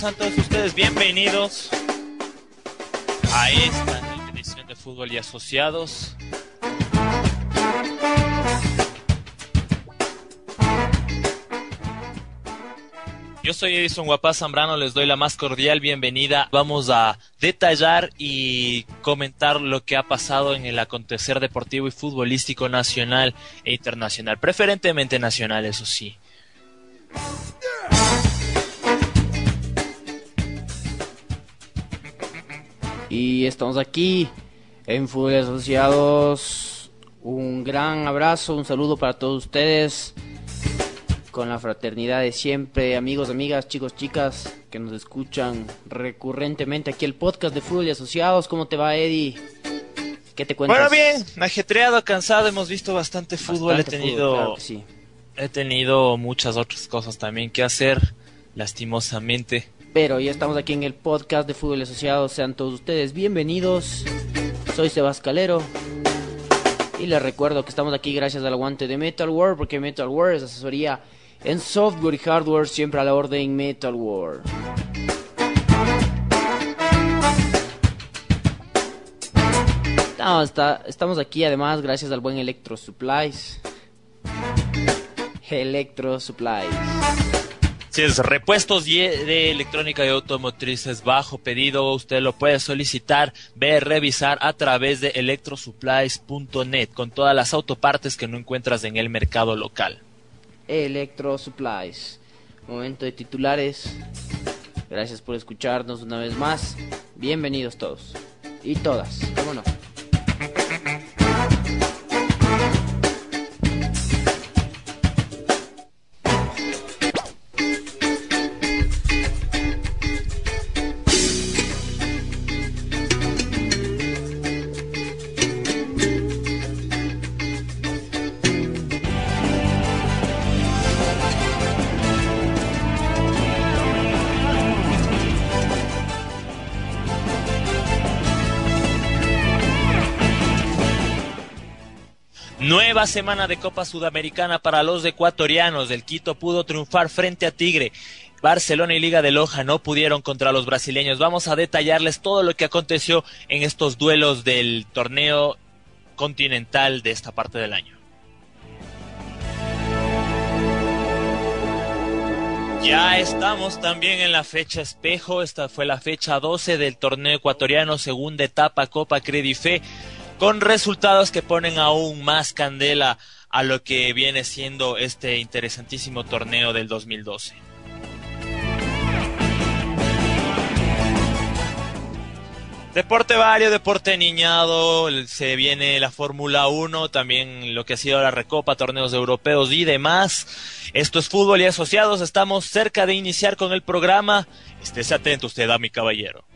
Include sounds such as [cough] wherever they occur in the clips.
Sean todos ustedes bienvenidos a esta edición de Fútbol y Asociados. Yo soy Edison Guapaz Zambrano, les doy la más cordial bienvenida. Vamos a detallar y comentar lo que ha pasado en el acontecer deportivo y futbolístico nacional e internacional, preferentemente nacional, eso sí. Y estamos aquí en Fútbol y Asociados. Un gran abrazo, un saludo para todos ustedes. Con la fraternidad de siempre, amigos, amigas, chicos, chicas que nos escuchan recurrentemente aquí el podcast de Fútbol y Asociados. ¿Cómo te va, Eddie? ¿Qué te cuentas? Bueno, bien, ajetreado, cansado, hemos visto bastante fútbol, Bastante he tenido fútbol, claro que sí. he tenido muchas otras cosas también que hacer, lastimosamente. Pero ya estamos aquí en el podcast de Fútbol y Asociados. Sean todos ustedes bienvenidos. Soy Sebas Calero. Y les recuerdo que estamos aquí gracias al aguante de Metal War, porque Metal War es asesoría en software y hardware, siempre a la orden Metal War. No, está- estamos aquí además gracias al buen Electro Supplies. Electro Supplies. Si es repuestos de electrónica y automotrices bajo pedido, usted lo puede solicitar, ver, revisar a través de electrosupplies.net con todas las autopartes que no encuentras en el mercado local. Electro Supplies. Momento de titulares. Gracias por escucharnos una vez más. Bienvenidos todos. Y todas. Semana de Copa Sudamericana para los ecuatorianos. El Quito pudo triunfar frente a Tigre. Barcelona y Liga de Loja no pudieron contra los brasileños. Vamos a detallarles todo lo que aconteció en estos duelos del torneo continental de esta parte del año. Ya estamos también en la fecha espejo. Esta fue la fecha 12 del torneo ecuatoriano, segunda etapa Copa Credife, con resultados que ponen aún más candela a lo que viene siendo este interesantísimo torneo del 2012. Deporte vario, deporte niñado, se viene la Fórmula 1, también lo que ha sido la Recopa, torneos europeos y demás. Esto es fútbol y asociados, estamos cerca de iniciar con el programa. Estése atento usted, a mi caballero.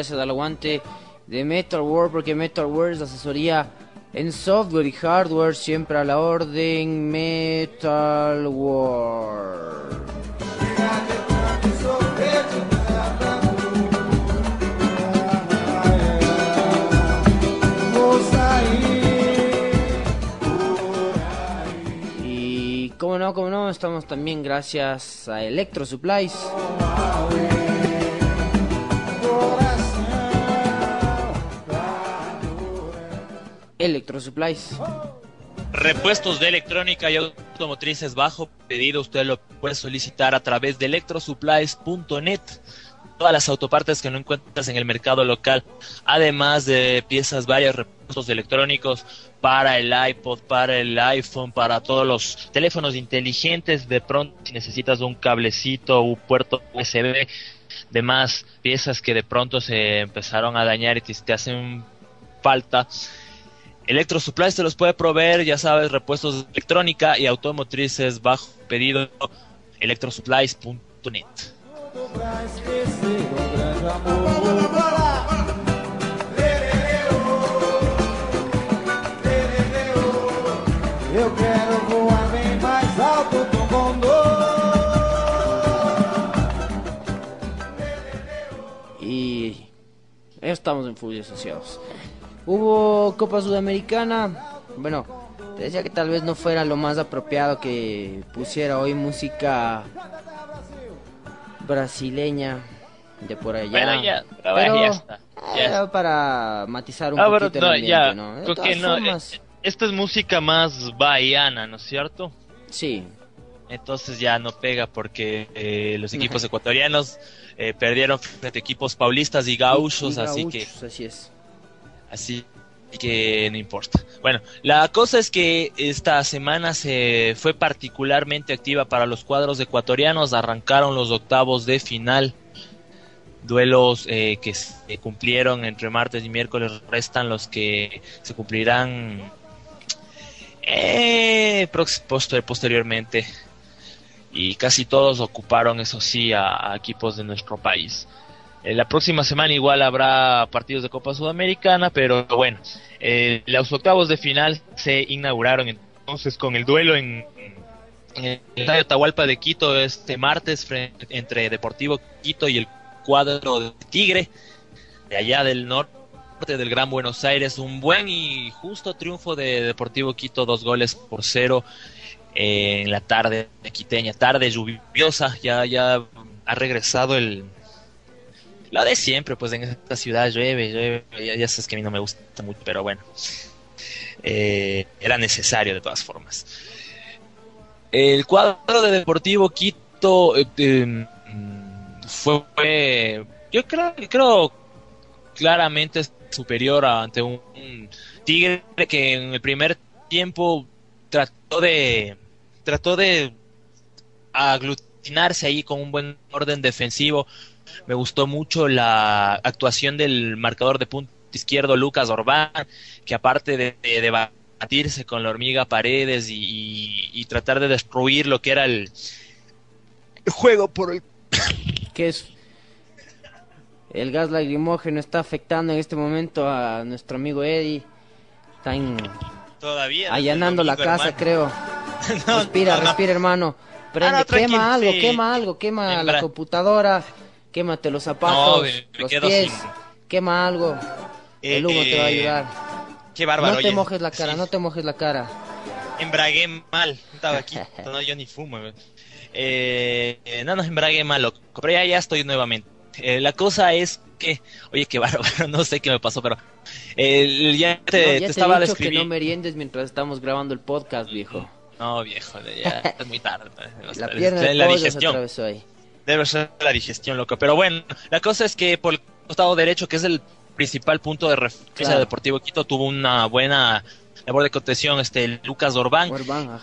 gracias al aguante de Metal World, porque Metal World es asesoría en software y hardware, siempre a la orden Metal World. Y como no, como no, estamos también gracias a Electro Supplies. Electro Supplies. Repuestos de electrónica y automotrices bajo pedido, usted lo puede solicitar a través de electrosupplies.net. Todas las autopartes que no encuentras en el mercado local, además de piezas varias, repuestos electrónicos para el iPod, para el iPhone, para todos los teléfonos inteligentes. De pronto, si necesitas un cablecito, un puerto USB, demás piezas que de pronto se empezaron a dañar y te hacen falta Electro Supplies te los puede proveer, ya sabes, repuestos electrónica y automotrices bajo pedido electrosupplies.net. Y estamos en Full Asociados. Hubo Copa Sudamericana. Bueno, te decía que tal vez no fuera lo más apropiado que pusiera hoy música brasileña de por allá. Bueno, ya, pero, ya está. Eh, para matizar un ah, poquito el ambiente, ¿no? Eh, esta es música más bahiana, ¿no es cierto? Sí. Entonces ya no pega porque eh, los equipos [laughs] ecuatorianos perdieron frente a equipos paulistas y gauchos, así que... Así es. Así que no importa. Bueno, la cosa es que esta semana se fue particularmente activa para los cuadros ecuatorianos. Arrancaron los octavos de final. Duelos eh, que se cumplieron entre martes y miércoles. Restan los que se cumplirán eh, posteriormente. Y casi todos ocuparon, eso sí, a equipos de nuestro país. Eh, la próxima semana igual habrá partidos de Copa Sudamericana, pero bueno, eh, los octavos de final se inauguraron entonces con el duelo en, el Estadio Tahualpa de Quito este martes entre Deportivo Quito y el cuadro de Tigre, de allá del norte del Gran Buenos Aires. Un buen y justo triunfo de Deportivo Quito, dos goles por cero eh, en la tarde quiteña, tarde lluviosa, ya, ya ha regresado el lo de siempre, pues en esta ciudad llueve, llueve, ya, sabes que a mí no me gusta mucho, pero bueno, eh, era necesario de todas formas. El cuadro de Deportivo Quito eh, em, fue, yo creo, creo claramente superior ante un, Tigre que en el primer tiempo trató de trató de aglutinarse ahí con un buen orden defensivo me gustó mucho la actuación del marcador de punto izquierdo Lucas Orbán, que aparte de, debatirse con la hormiga Paredes y, tratar de destruir lo que era el, juego por el... [coughs] que es el gas lacrimógeno está afectando en este momento a nuestro amigo Eddie. Están Todavía allanando la casa, creo. [laughs] respira, respira, hermano. Prende, quema algo, quema algo, quema la computadora quémate los zapatos, los pies, quema algo. el humo te va a eh, ayudar. Qué bárbaro. No te mojes la cara, no te mojes la cara. Embragué mal, estaba aquí, [laughs] no, yo ni fumo. Eh, no nos embragué mal, pero ya, ya estoy nuevamente. Eh, la cosa es que, oye, qué bárbaro, [laughs] no sé qué me pasó, pero eh, ya te, estaba he dicho que no meriendes mientras estamos grabando el podcast, viejo. No, viejo, ya es muy tarde. [laughs] la pierna de la digestión. Se ahí debe ser la digestión, loco. Pero bueno, la cosa es que por el costado derecho, que es el principal punto de referencia de Deportivo Quito, tuvo una buena labor de contención este Lucas Orbán.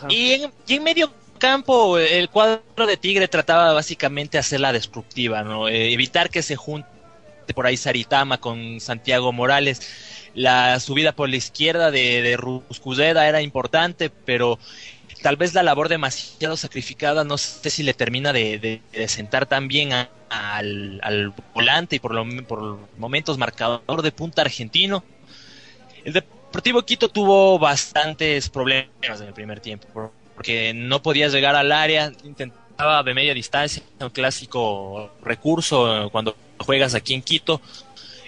Y, en, y en medio campo, el cuadro de Tigre trataba básicamente de hacerla destructiva, ¿no? Eh, evitar que se junte por ahí Saritama con Santiago Morales. La subida por la izquierda de, de era importante, pero tal vez la labor demasiado sacrificada, no sé si le termina de, sentar tan bien al, volante y por, lo, por momentos marcador de punta argentino. El Deportivo Quito tuvo bastantes problemas en el primer tiempo, porque no podía llegar al área, intentaba de media distancia, un clásico recurso cuando juegas aquí en Quito,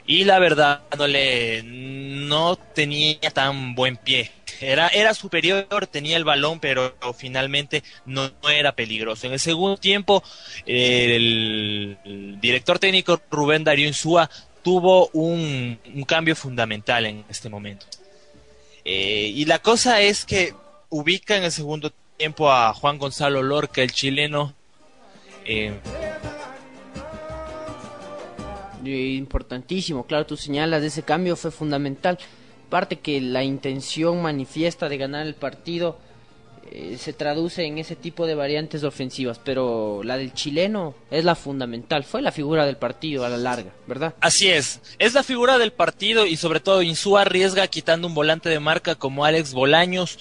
y la verdad no le no tenía tan buen pie. Era, era superior, tenía el balón, pero finalmente no, era peligroso. En el segundo tiempo, el, director técnico Rubén Darío Insúa tuvo un, cambio fundamental en este momento. Eh, y la cosa es que ubica en el segundo tiempo a Juan Gonzalo Lorca, el chileno. Eh, importantísimo, claro, tú señalas, ese cambio fue fundamental. Parte que la intención manifiesta de ganar el partido eh, se traduce en ese tipo de variantes ofensivas, pero la del chileno es la fundamental, fue la figura del partido a la larga, ¿verdad? Así es, es la figura del partido y sobre todo Insúa arriesga quitando un volante de marca como Alex Bolaños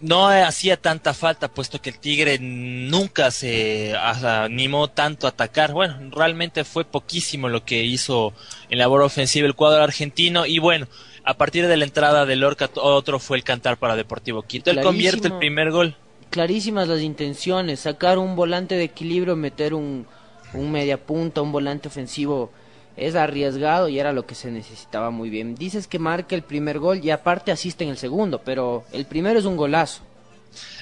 no hacía tanta falta, puesto que el Tigre nunca se animó tanto a atacar. Bueno, realmente fue poquísimo lo que hizo en labor ofensiva el cuadro argentino. Y bueno, a partir de la entrada de Lorca, otro fue el cantar para Deportivo Quito. Él convierte el primer gol. Clarísimas las intenciones: sacar un volante de equilibrio, meter un, un media punta, un volante ofensivo es arriesgado y era lo que se necesitaba muy bien. Dices que marca el primer gol y aparte asiste en el segundo, pero el primero es un golazo.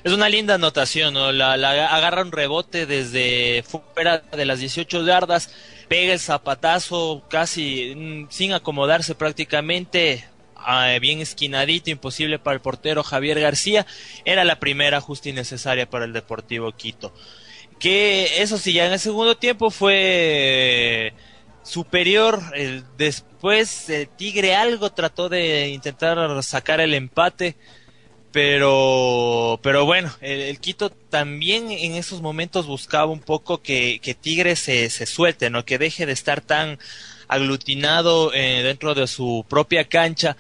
Es una linda anotación, ¿no? la, agarra un rebote desde fuera de las 18 yardas, pega el zapatazo casi mm, sin acomodarse prácticamente, ah, bien esquinadito, imposible para el portero Javier García. Era la primera justa y necesaria para el Deportivo Quito. Que eso sí, ya en el segundo tiempo fue superior. después el Tigre algo trató de intentar sacar el empate, pero, pero bueno, el, Quito también en esos momentos buscaba un poco que, Tigre se, se suelte, ¿no? que deje de estar tan aglutinado eh, dentro de su propia cancha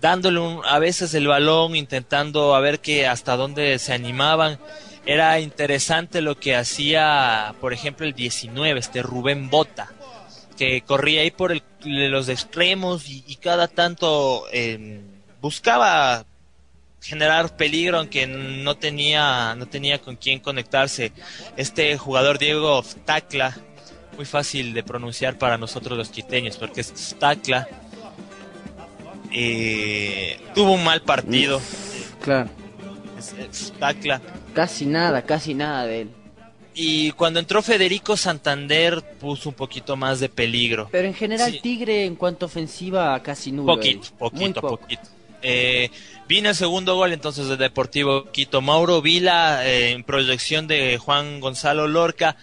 dándole a veces el balón, intentando a ver que hasta dónde se animaban. Era interesante lo que hacía, por ejemplo, el 19, este Rubén Bota que corría ahí por los extremos y, cada tanto eh, buscaba generar peligro aunque no tenía no tenía con quién conectarse. Este jugador Diego Tacla muy fácil de pronunciar para nosotros los quiteños porque es Tacla eh, tuvo un mal partido. Claro. Tacla. Casi nada casi nada de él y cuando entró Federico Santander puso un poquito más de peligro. Pero en general Tigre en cuanto ofensiva casi nulo. Poquito, poquito, poquito. Eh, vino el segundo gol entonces de Deportivo Quito. Mauro Vila eh, en proyección de Juan Gonzalo Lorca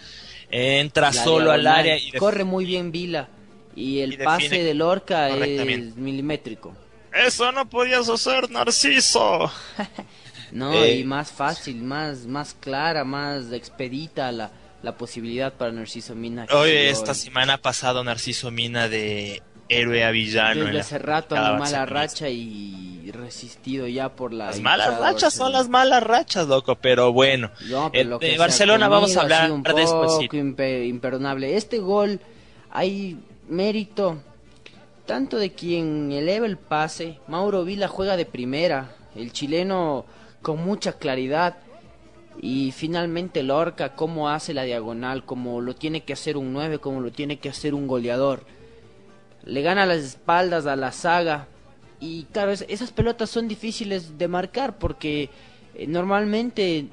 entra solo al área y corre muy bien Vila y el pase de Lorca es milimétrico. Eso no podías hacer, Narciso. [laughs] No, y eh, más fácil, más, más clara, más expedita la, la posibilidad para Narciso Mina. Hoy, esta semana pasado, Narciso Mina de héroe a villano. Desde hace rato mala racha y resistido ya por la... Las malas rachas son las malas rachas, loco, pero bueno. de Barcelona vamos a hablar un poco imperdonable. Este gol hay mérito tanto de quien eleva el pase. Mauro Vila juega de primera. El chileno con mucha claridad. Y finalmente Lorca, cómo hace la diagonal, como lo tiene que hacer un 9, como lo tiene que hacer un goleador. Le gana las espaldas a la saga. Y claro, esas pelotas son difíciles de marcar porque eh, normalmente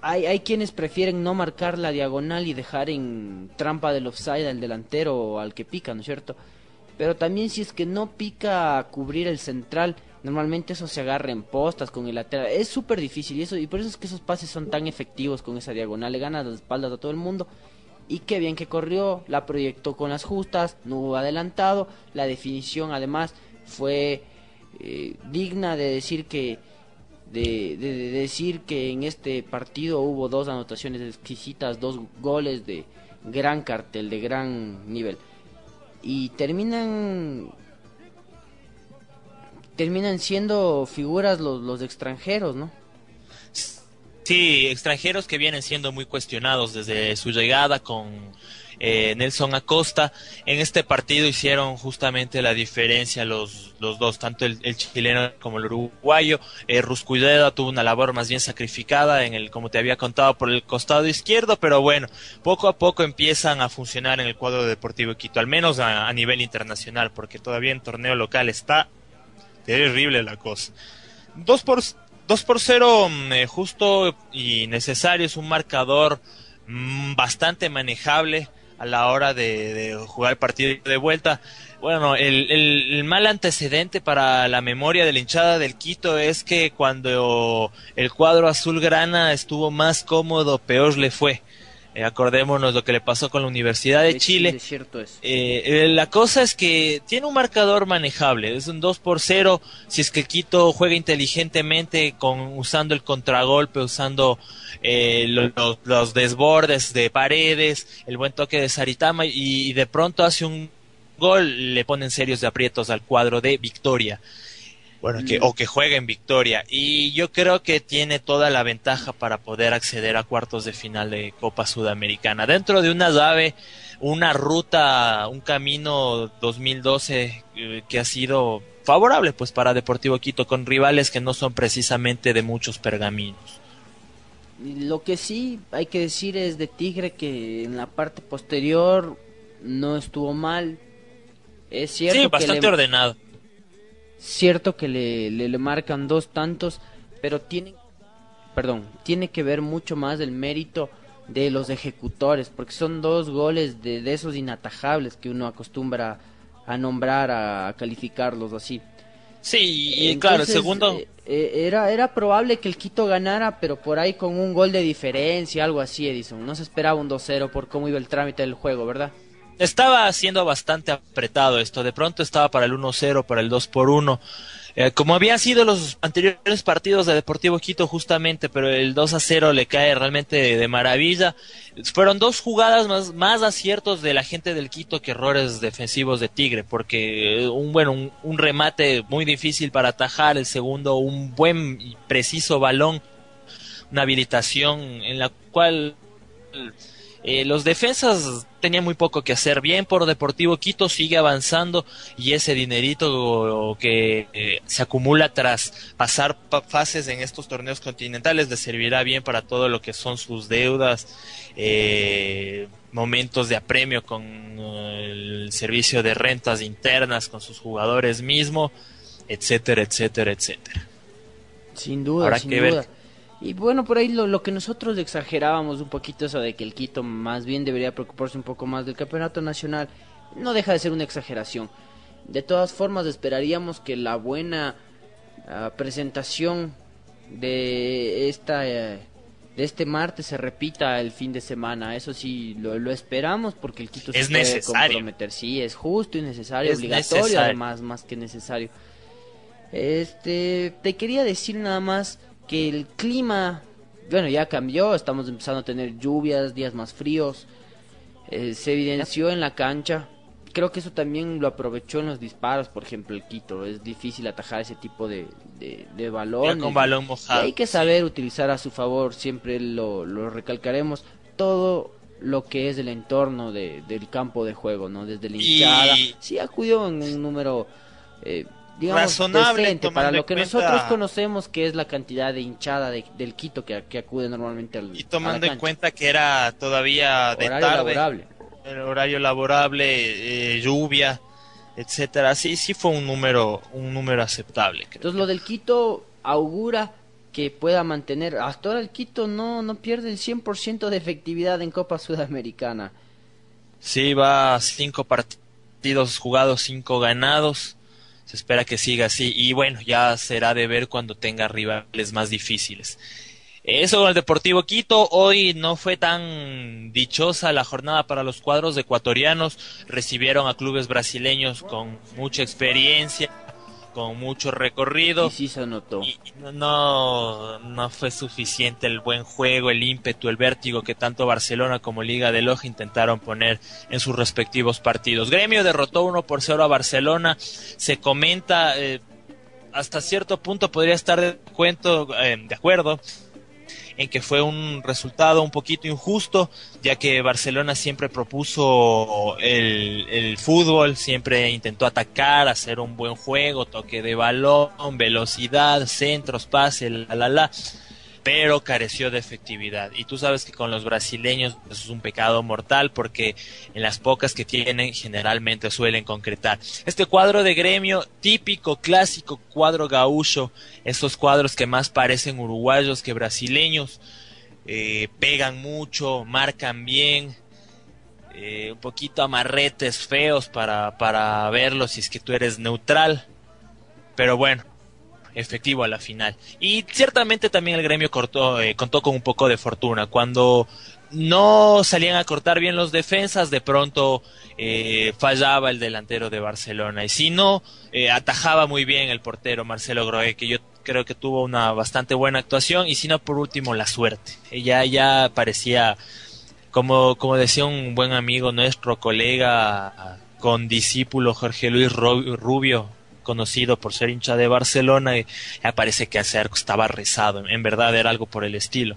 hay, hay quienes prefieren no marcar la diagonal y dejar en trampa del offside al delantero o al que pica, ¿no es cierto? Pero también si es que no pica a cubrir el central, Normalmente eso se agarra en postas con el lateral. Es súper difícil y, eso, y por eso es que esos pases son tan efectivos con esa diagonal. Le gana las espaldas a todo el mundo. Y qué bien que corrió, la proyectó con las justas, no hubo adelantado. La definición además fue eh, digna de decir que de, decir que en este partido hubo dos anotaciones exquisitas, dos goles de gran cartel, de gran nivel. Y terminan terminan siendo figuras los, los extranjeros, ¿no? Sí, extranjeros que vienen siendo muy cuestionados desde su llegada con eh, Nelson Acosta. En este partido hicieron justamente la diferencia los, los dos, tanto el, chileno como el uruguayo. Eh, tuvo una labor más bien sacrificada en el, como te había contado, por el costado izquierdo, pero bueno, poco a poco empiezan a funcionar en el cuadro deportivo Quito, al menos a nivel internacional, porque todavía en torneo local está terrible la cosa. 2 por, 2 por 0 mm, eh, justo y necesario, es un marcador mm, bastante manejable a la hora de, jugar el partido de vuelta. Bueno, el, el, mal antecedente para la memoria de la hinchada del Quito es que cuando el cuadro azul grana estuvo más cómodo, peor le fue. Eh, acordémonos lo que le pasó con la Universidad de, Chile. cierto es. Eh, eh, la cosa es que tiene un marcador manejable, es un 2 por 0. Si es que Quito juega inteligentemente con usando el contragolpe, usando eh, los, los, desbordes de paredes, el buen toque de Saritama y, y de pronto hace un gol le ponen serios de aprietos al cuadro de Victoria. Bueno, que, mm. o que juegue en Victoria. Y yo creo que tiene toda la ventaja para poder acceder a cuartos de final de Copa Sudamericana. Dentro de una llave, una ruta, un camino 2012 eh, que ha sido favorable pues para Deportivo Quito con rivales que no son precisamente de muchos pergaminos. Lo que sí hay que decir es de Tigre que en la parte posterior no estuvo mal, es cierto sí, bastante que le, ordenado. Cierto que le, le, le, marcan dos tantos, pero tiene, perdón, tiene que ver mucho más el mérito de los ejecutores, porque son dos goles de, de esos inatajables que uno acostumbra a nombrar, a, a calificarlos así. Sí, y Entonces, claro, el segundo... Eh, era, era probable que el Quito ganara, pero por ahí con un gol de diferencia, algo así, Edison. No se esperaba un 2-0 por cómo iba el trámite del juego, ¿verdad? Estaba siendo bastante apretado esto. De pronto estaba para el 1-0, para el 2 por 1. Eh, como habían sido los anteriores partidos de Deportivo Quito justamente, pero el 2 a 0 le cae realmente de, maravilla. Fueron dos jugadas más, aciertos de la gente del Quito que errores defensivos de Tigre, porque un bueno, un remate muy difícil para atajar, el segundo un buen y preciso balón, una habilitación en la cual eh, los defensas tenían muy poco que hacer. Bien por Deportivo Quito sigue avanzando y ese dinerito que eh, se acumula tras pasar fases en estos torneos continentales le servirá bien para todo lo que son sus deudas, eh, momentos de apremio con el servicio de rentas internas con sus jugadores mismo, etcétera, etcétera, etcétera. Sin duda, Habrá sin que duda. Ver y bueno, por ahí lo, lo, que nosotros exagerábamos un poquito eso de que el Quito más bien debería preocuparse un poco más del campeonato nacional, no deja de ser una exageración. De todas formas, esperaríamos que la buena uh, presentación de esta uh, de este martes se repita el fin de semana. Eso sí, lo, lo esperamos porque el Quito es se puede necesario. comprometer. Sí, es justo y necesario, es obligatorio necesario. además, más que necesario. Este, te quería decir nada más que el clima, bueno, ya cambió, estamos empezando a tener lluvias, días más fríos, eh, se evidenció en la cancha. Creo que eso también lo aprovechó en los disparos, por ejemplo, el Quito. Es difícil atajar ese tipo de, de, de balón. con balón mojado. Y hay que saber utilizar a su favor, siempre lo, lo recalcaremos, todo lo que es el entorno de, del campo de juego, ¿no? Desde la hinchada. Y... Sí acudió en un número eh, digamos, razonable decente, para lo que cuenta... nosotros conocemos que es la cantidad de hinchada de, del Quito que, que, acude normalmente al y tomando en cuenta que era todavía de horario tarde laborable. el horario laborable eh, lluvia etcétera sí sí fue un número un número aceptable creo. entonces lo del Quito augura que pueda mantener hasta ahora el Quito no no pierde el 100% de efectividad en Copa Sudamericana sí va cinco partidos jugados cinco ganados se espera que siga así y bueno, ya será de ver cuando tenga rivales más difíciles. Eso con el Deportivo Quito, hoy no fue tan dichosa la jornada para los cuadros ecuatorianos, recibieron a clubes brasileños con mucha experiencia, con mucho recorrido. Y sí se notó. Y no, no fue suficiente el buen juego, el ímpetu, el vértigo que tanto Barcelona como Liga de Loja intentaron poner en sus respectivos partidos. Gremio derrotó 1 por 0 a Barcelona. Se comenta, eh, hasta cierto punto podría estar de, cuento, eh, de acuerdo en que fue un resultado un poquito injusto, ya que Barcelona siempre propuso el, el, fútbol, siempre intentó atacar, hacer un buen juego, toque de balón, velocidad, centros, pase, la la la. Pero careció de efectividad. Y tú sabes que con los brasileños eso es un pecado mortal porque en las pocas que tienen generalmente suelen concretar. Este cuadro de gremio, típico, clásico cuadro gaúcho, esos cuadros que más parecen uruguayos que brasileños, eh, pegan mucho, marcan bien, eh, un poquito amarretes feos para, para verlos si es que tú eres neutral. Pero bueno, efectivo a la final. Y ciertamente también el gremio cortó, eh, contó con un poco de fortuna. Cuando no salían a cortar bien los defensas, de pronto eh, fallaba el delantero de Barcelona. Y si no, eh, atajaba muy bien el portero Marcelo Groe, que yo creo que tuvo una bastante buena actuación. Y si no, por último, la suerte. Ella ya parecía, como, como decía un buen amigo nuestro, colega con discípulo Jorge Luis Rubio, conocido por ser hincha de Barcelona, y parece que ese estaba rezado, en verdad era algo por el estilo.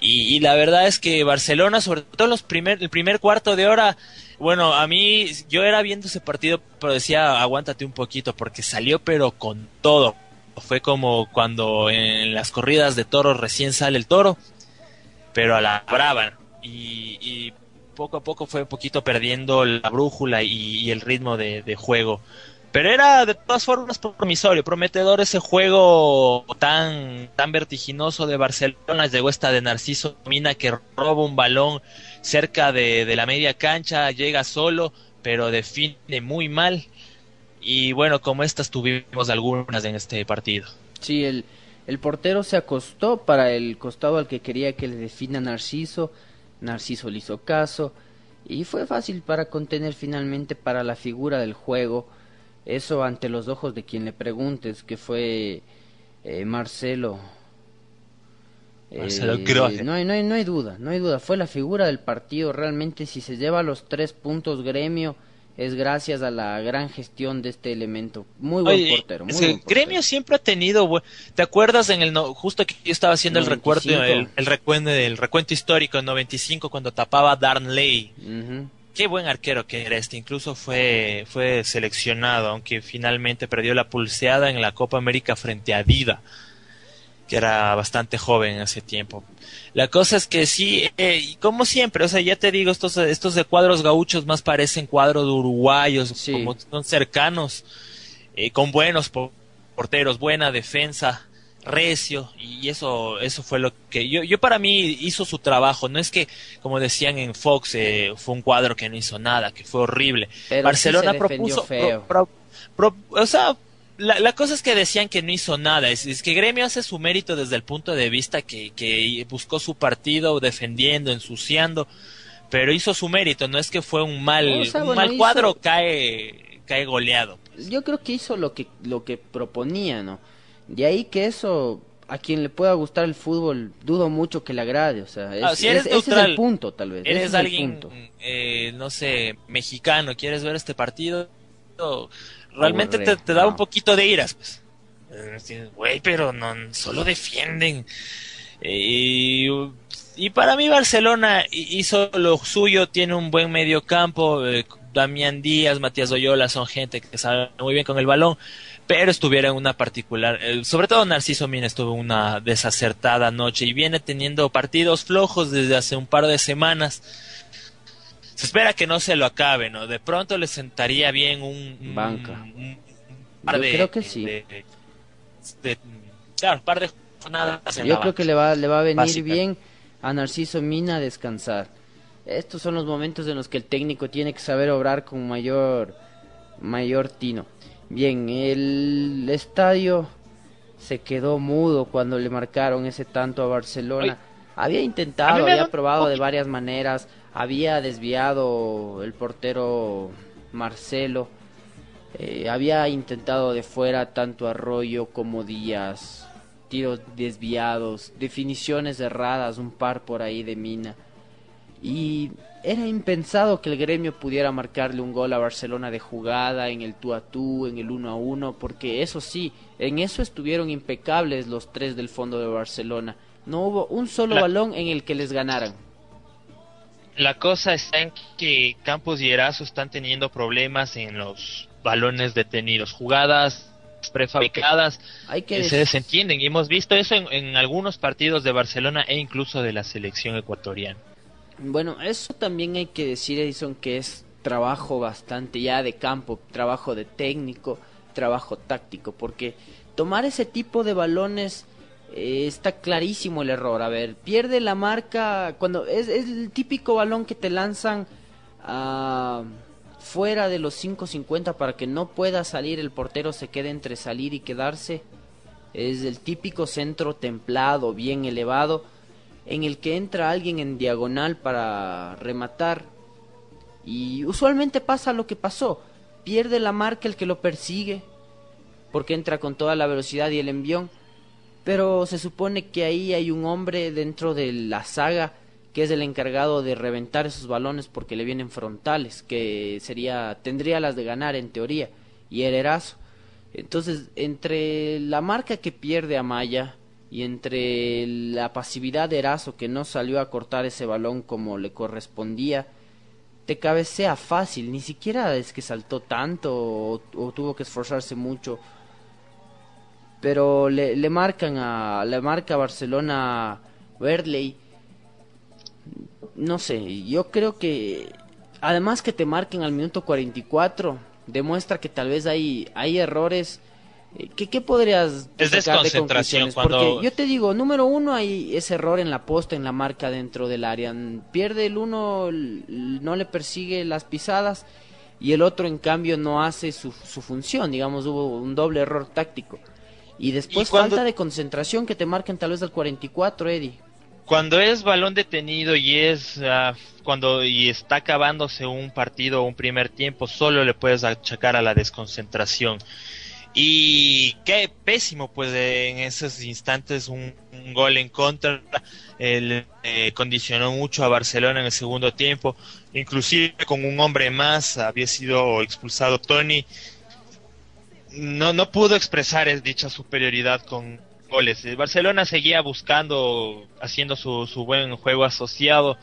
Y, la verdad es que Barcelona, sobre todo los primer, el primer cuarto de hora, bueno, a mí yo era viendo ese partido, pero decía, aguántate un poquito, porque salió pero con todo. Fue como cuando en las corridas de toros recién sale el toro, pero a la brava. Y, poco a poco fue un poquito perdiendo la brújula y, el ritmo de juego. Pero era de todas formas promisorio, prometedor ese juego tan, tan vertiginoso de Barcelona. Llegó esta de Narciso Mina que roba un balón cerca de, de la media cancha, llega solo, pero define muy mal. Y bueno, como estas tuvimos algunas en este partido. Sí, el, el portero se acostó para el costado al que quería que le defina Narciso. Narciso le hizo caso. Y fue fácil para contener finalmente para la figura del juego eso ante los ojos de quien le preguntes, que fue eh, Marcelo. Marcelo eh, no, hay, no, hay, no hay duda, no hay duda. Fue la figura del partido. Realmente, si se lleva los tres puntos gremio, es gracias a la gran gestión de este elemento. Muy buen portero. Muy el gremio siempre ha tenido. ¿Te acuerdas en el. justo que yo estaba haciendo el recuerdo, el, el, recuento, el recuento histórico en 95 cuando tapaba Darnley? Qué buen arquero que era este. Incluso fue, fue seleccionado, aunque finalmente perdió la pulseada en la Copa América frente a Dida, que era bastante joven en ese tiempo. La cosa es que sí, eh, como siempre, o sea, ya te digo, estos, estos de cuadros gauchos más parecen cuadros de uruguayos, como son cercanos, eh, con buenos porteros, buena defensa recio y eso eso fue lo que yo yo para mí hizo su trabajo. No es que como decían en Fox eh, fue un cuadro que no hizo nada que fue horrible. Barcelona propuso o sea la, la, cosa es que decían que no hizo nada. Es, que Gremio hace su mérito desde el punto de vista que, que buscó su partido defendiendo ensuciando pero hizo su mérito. No es que fue un mal un mal cuadro cae cae goleado pues. yo creo que hizo lo que lo que proponía no de ahí que eso, a quien le pueda gustar el fútbol, dudo mucho que le agrade. O sea, es, ah, ese es el punto, tal vez. Eres alguien, eh, no sé, mexicano, quieres ver este partido, realmente te, da un poquito de iras, pues. Eh, güey, pero no, solo defienden. y, y para mí Barcelona hizo lo suyo, tiene un buen medio campo. Eh, Damián Díaz, Matías Oyola son gente que sabe muy bien con el balón pero estuviera en una particular, eh, sobre todo Narciso Mina estuvo una desacertada noche y viene teniendo partidos flojos desde hace un par de semanas. Se espera que no se lo acabe, ¿no? De pronto le sentaría bien un, banca. par de, creo que sí. claro, par de jornadas. Yo creo que le va, le va a venir bien a Narciso Mina descansar. Estos son los momentos en los que el técnico tiene que saber obrar con mayor mayor tino. Bien, el estadio se quedó mudo cuando le marcaron ese tanto a Barcelona. Había intentado, había probado de varias maneras, había desviado el portero Marcelo, eh, había intentado de fuera tanto Arroyo como Díaz, tiros desviados, definiciones erradas, un par por ahí de Mina. Y era impensado que el gremio pudiera marcarle un gol a Barcelona de jugada, en el tú a tú, en el uno a uno, porque eso sí, en eso estuvieron impecables los tres del fondo de Barcelona. No hubo un solo balón en el que les ganaran. La cosa está en que Campos y Erazo están teniendo problemas en los balones detenidos, jugadas prefabricadas que se desentienden y hemos visto eso en, algunos partidos de Barcelona e incluso de la selección ecuatoriana. Bueno, eso también hay que decir, Edison, que es trabajo bastante ya de campo, trabajo de técnico, trabajo táctico, porque tomar ese tipo de balones eh, está clarísimo el error. A ver, pierde la marca cuando es, el típico balón que te lanzan a fuera de los 5.50 para que no pueda salir, el portero se quede entre salir y quedarse. Es el típico centro templado, bien elevado, en el que entra alguien en diagonal para rematar. Y usualmente pasa lo que pasó. Pierde la marca el que lo persigue, porque entra con toda la velocidad y el envión. Pero se supone que ahí hay un hombre dentro de la saga que es el encargado de reventar esos balones porque le vienen frontales, que sería tendría las de ganar en teoría y el. Entonces, entre la marca que pierde a Maya y entre la pasividad de Erazo que no salió a cortar ese balón como le correspondía, te cabecea fácil, ni siquiera es que saltó tanto o, tuvo que esforzarse mucho. Pero le, marcan a le marca Barcelona Berley no sé, yo creo que además que te marquen al minuto 44, demuestra que tal vez hay, hay errores. Eh, ¿Qué, qué podrías es desconcentración cuando... Porque yo te digo, número uno, hay ese error en la posta, en la marca dentro del área. Pierde el uno, no le persigue las pisadas y el otro, en cambio, no hace su, su función. Digamos, hubo un doble error táctico. Y después falta de concentración que te marquen tal vez al 44, Eddie cuando es balón detenido y es ah, cuando y está acabándose un partido o un primer tiempo, solo le puedes achacar a la desconcentración. Y qué pésimo, pues en esos instantes un, gol en contra eh, condicionó mucho a Barcelona en el segundo tiempo, inclusive con un hombre más había sido expulsado Tony, no, no pudo expresar dicha superioridad con, goles. El Barcelona seguía buscando, haciendo su, su buen juego asociado,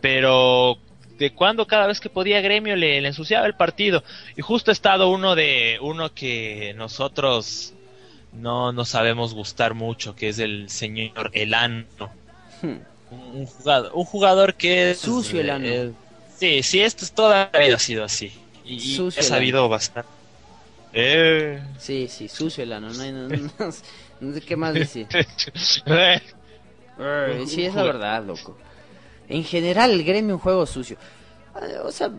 pero de cuando cada vez que podía Gremio le, ensuciaba el partido. Y justo ha estado uno de uno que nosotros no, no sabemos gustar mucho, que es el señor Elano. Hmm. Un, jugador, un jugador que es sucio Elano. Eh, sí, sí, esto es toda la vida ha sido así. Y, ha sabido bastante. Eh. Sí, sí, sucio Elano. No, no, No sé qué más [laughs] decir. sí, es la verdad, loco. En general, el gremio un juego sucio. Ah, o sea,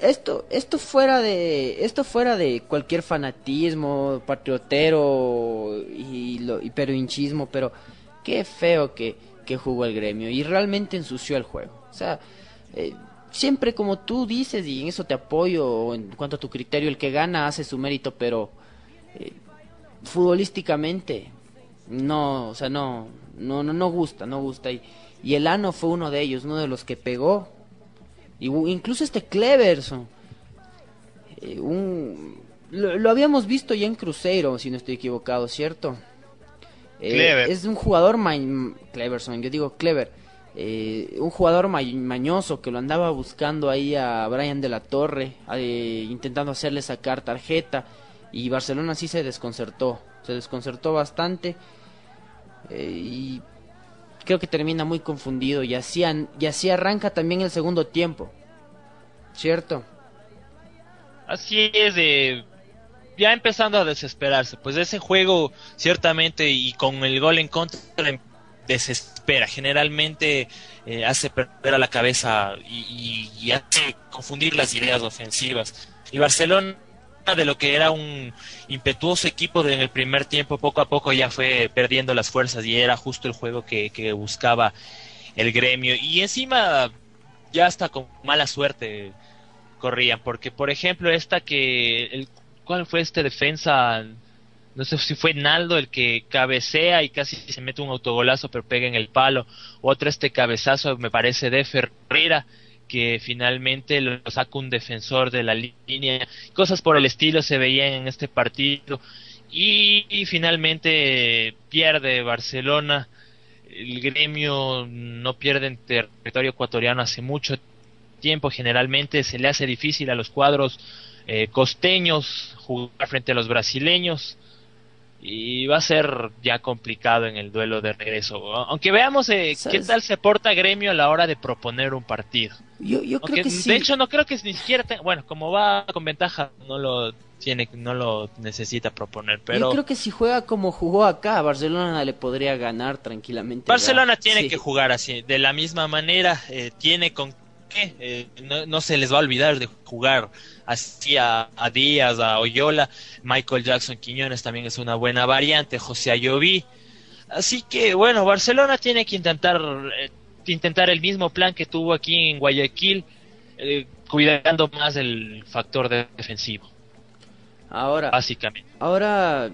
esto, esto fuera de, esto fuera de cualquier fanatismo, patriotero y, lo, y pero hinchismo, pero qué feo que, que jugó el gremio y realmente ensució el juego. O sea, eh, siempre como tú dices y en eso te apoyo en cuanto a tu criterio, el que gana hace su mérito, pero eh, futbolísticamente no, o sea, no, no, no, no gusta, no gusta. Y, y el Ano fue uno de ellos, uno de los que pegó. Y, incluso este Cleverson. Eh, un, lo, habíamos visto ya en Cruzeiro, si no estoy equivocado, ¿cierto? Eh, es un jugador Cleverson, yo digo Clever. Eh, un jugador mañoso que lo andaba buscando ahí a Brian de la Torre, intentando hacerle sacar tarjeta y Barcelona sí se desconcertó, se desconcertó bastante eh, y creo que termina muy confundido y así, y así arranca también el segundo tiempo, ¿cierto? Así es, de ya empezando a desesperarse, pues ese juego ciertamente y con el gol en contra desespera, generalmente eh, hace perder a la cabeza y, y hace confundir las ideas ofensivas. Y Barcelona de lo que era un impetuoso equipo en el primer tiempo, poco a poco ya fue perdiendo las fuerzas y era justo el juego que, buscaba el gremio. Y encima ya hasta con mala suerte corrían, porque por ejemplo esta que, el, ¿cuál fue este defensa? No sé si fue Naldo el que cabecea y casi se mete un autogolazo pero pega en el palo. Otro este cabezazo me parece de Ferreira que finalmente lo saca un defensor de la línea, cosas por el estilo se veían en este partido. Y, finalmente pierde Barcelona, el gremio no pierde en territorio ecuatoriano hace mucho tiempo, generalmente se le hace difícil a los cuadros eh, costeños, jugar frente a los brasileños y va a ser ya complicado en el duelo de regreso. Aunque veamos eh, qué tal se porta Gremio a la hora de proponer un partido. Yo, yo creo que sí. De hecho, no creo que ni siquiera. Bueno, como va con ventaja, no lo tiene, no lo necesita proponer. Pero yo creo que si juega como jugó acá, Barcelona le podría ganar tranquilamente. Barcelona tiene que jugar así, de la misma manera. Eh, tiene con qué. Eh, no, no, se les va a olvidar de jugar así a, Díaz, a Oyola, Michael Jackson Quiñones también es una buena variante, José Ayoví. Así que bueno, Barcelona tiene que intentar eh, intentar el mismo plan que tuvo aquí en Guayaquil, eh, cuidando más el factor defensivo. Ahora, básicamente. Ahora,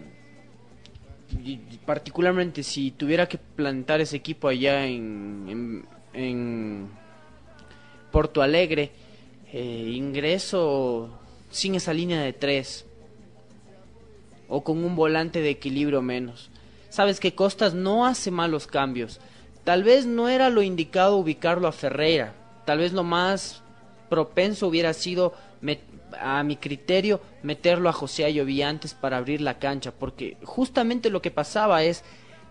particularmente si tuviera que plantar ese equipo allá en, en, en Porto Alegre, eh, ingreso sin esa línea de tres o con un volante de equilibrio menos. Sabes que Costas no hace malos cambios. Tal vez no era lo indicado ubicarlo a Ferreira. Tal vez lo más propenso hubiera sido, a mi criterio, meterlo a José Ayoví antes para abrir la cancha. Porque justamente lo que pasaba es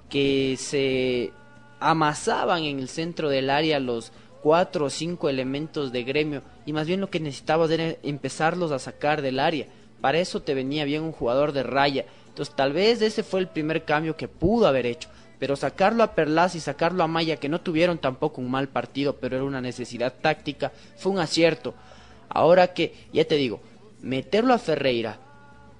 que se amasaban en el centro del área los cuatro o cinco elementos de gremio y más bien lo que necesitabas era empezarlos a sacar del área. Para eso te venía bien un jugador de raya. Entonces tal vez ese fue el primer cambio que pudo haber hecho. Pero sacarlo a Perlas y sacarlo a Maya, que no tuvieron tampoco un mal partido, pero era una necesidad táctica, fue un acierto. Ahora que, ya te digo, meterlo a Ferreira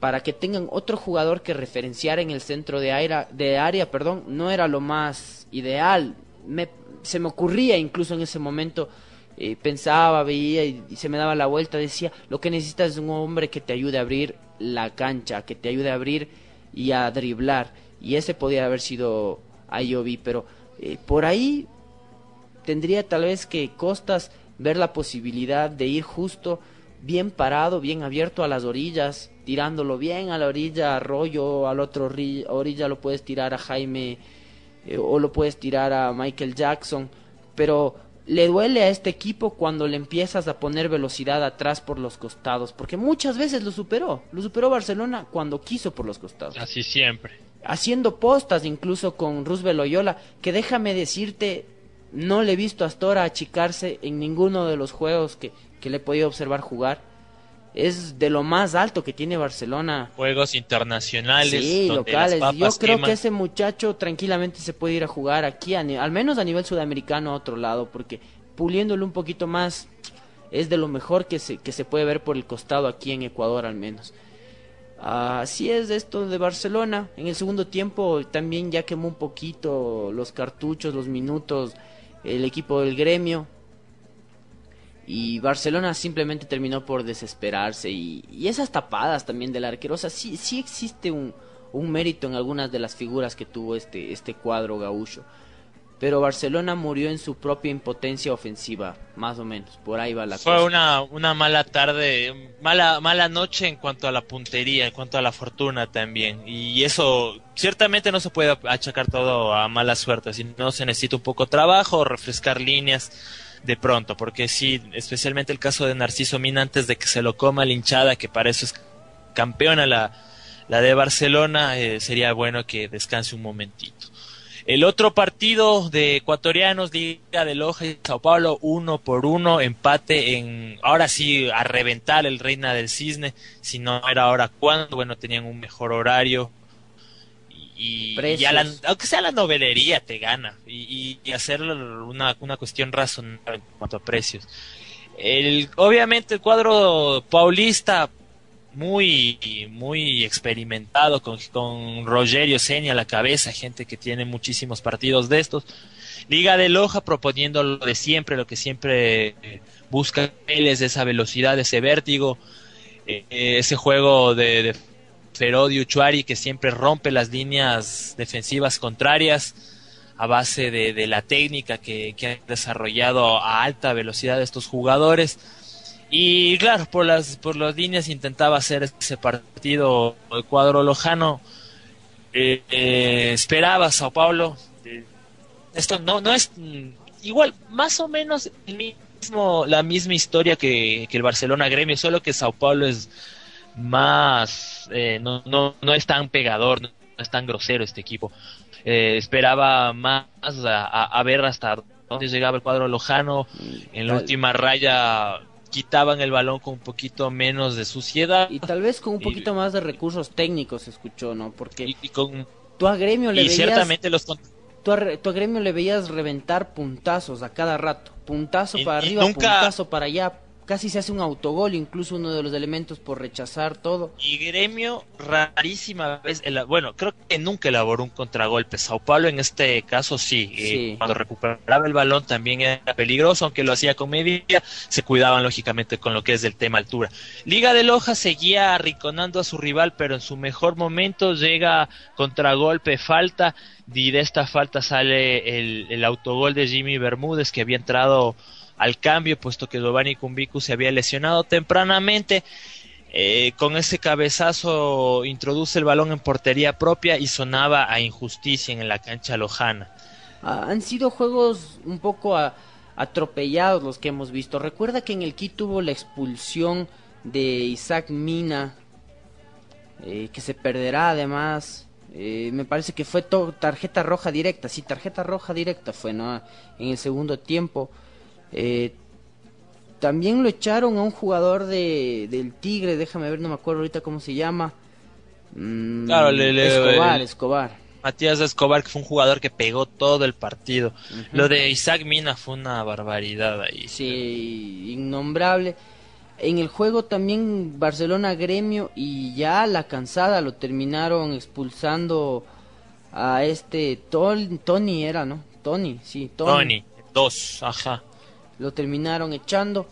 para que tengan otro jugador que referenciar en el centro de área, de área perdón, no era lo más ideal. Me, se me ocurría incluso en ese momento, eh, pensaba, veía y, se me daba la vuelta, decía, lo que necesitas es un hombre que te ayude a abrir la cancha, que te ayude a abrir y a driblar. Y ese podía haber sido Ayoví, pero eh, por ahí tendría tal vez que Costas ver la posibilidad de ir justo bien parado, bien abierto a las orillas, tirándolo bien a la orilla, arroyo, al otro orilla lo puedes tirar a Jaime eh, o lo puedes tirar a Michael Jackson, pero le duele a este equipo cuando le empiezas a poner velocidad atrás por los costados, porque muchas veces lo superó, lo superó Barcelona cuando quiso por los costados. Así siempre. Haciendo postas incluso con Roosevelt Loyola, que déjame decirte, no le he visto hasta ahora achicarse en ninguno de los juegos que, que le he podido observar jugar es de lo más alto que tiene Barcelona. Juegos internacionales. Sí, locales. Yo creo que ese muchacho tranquilamente se puede ir a jugar aquí, al menos a nivel sudamericano, a otro lado, porque puliéndolo un poquito más es de lo mejor que se, que se puede ver por el costado aquí en Ecuador al menos. Así es esto de Barcelona. En el segundo tiempo también ya quemó un poquito los cartuchos, los minutos, el equipo del gremio y Barcelona simplemente terminó por desesperarse y, esas tapadas también del arquero, o sea, sí, sí existe un, un, mérito en algunas de las figuras que tuvo este, este cuadro gaúcho. Pero Barcelona murió en su propia impotencia ofensiva, más o menos. Por ahí va la Fue una, una mala tarde, mala, mala noche en cuanto a la puntería, en cuanto a la fortuna también. Y eso ciertamente no se puede achacar todo a mala suerte, sino se necesita un poco de trabajo, refrescar líneas de pronto, porque sí, especialmente el caso de Narciso Mina antes de que se lo coma la hinchada, que para eso es campeona la, la de Barcelona, eh, sería bueno que descanse un momentito. El otro partido de ecuatorianos, Liga de Loja y Sao Paulo, uno por uno, empate en, ahora sí, a reventar el Reina del Cisne, si no era ahora cuando, bueno, tenían un mejor horario, y, aunque sea la novelería te gana y, y hacer una, una cuestión razonable en cuanto a precios. El, obviamente el cuadro paulista muy muy experimentado con, con Rogerio Seni a la cabeza, gente que tiene muchísimos partidos de estos. Liga de Loja proponiendo lo de siempre, lo que siempre busca él es esa velocidad, ese vértigo, eh, ese juego de Ferodi Uchuari que siempre rompe las líneas defensivas contrarias a base de, la técnica que, han desarrollado a alta velocidad estos jugadores. Y claro, por las, por las líneas intentaba hacer ese partido el cuadro lojano. Eh, eh, esperaba Sao Paulo. esto no, no es igual, más o menos mismo la misma historia que, el Barcelona Gremio, solo que Sao Paulo es más, eh, no, no, no es tan pegador, no es tan grosero este equipo. Eh, esperaba más a, ver hasta dónde llegaba el cuadro lojano. En la última raya quitaban el balón con un poquito menos de suciedad. Y tal vez con un poquito más de recursos técnicos, se escuchó, ¿no? Porque y, con, tu agremio le y ciertamente los tu, tu agremio le veías reventar puntazos a cada rato, puntazo para arriba, puntazo para allá, casi se hace un autogol, incluso uno de los elementos por rechazar todo. Y Gremio, rarísima vez, bueno, creo que nunca elaboró un contragolpe. Sao Paulo en este caso sí, eh, cuando recuperaba el balón también era peligroso, aunque lo hacía con medida, se cuidaban lógicamente con lo que es del tema altura. Liga de Loja seguía arriconando a su rival, pero en su mejor momento llega contragolpe, falta, y de esta falta sale el, el autogol de Jimmy Bermúdez que había entrado al cambio, puesto que Giovanni Kumbiku se había lesionado tempranamente. Eh, con ese cabezazo introduce el balón en portería propia y sonaba a injusticia en la cancha lojana. Ah, han sido juegos un poco atropellados los que hemos visto. Recuerda que en el Quito tuvo la expulsión de Isaac Mina, eh, que se perderá además. Eh, me parece que fue tarjeta roja directa, sí, tarjeta roja directa fue, ¿no? En el segundo tiempo. Eh, también lo echaron a un jugador de, del Tigre, déjame ver, no me acuerdo ahorita cómo se llama. Mm, claro, Escobar, Escobar. Matías Escobar, que fue un jugador que pegó todo el partido. Lo de Isaac Mina fue una barbaridad ahí. Sí, innombrable. En el juego también Barcelona Gremio y ya la cansada lo terminaron expulsando a este Tony era, ¿no? Tony, sí, Tony. Tony, dos, ajá lo terminaron echando.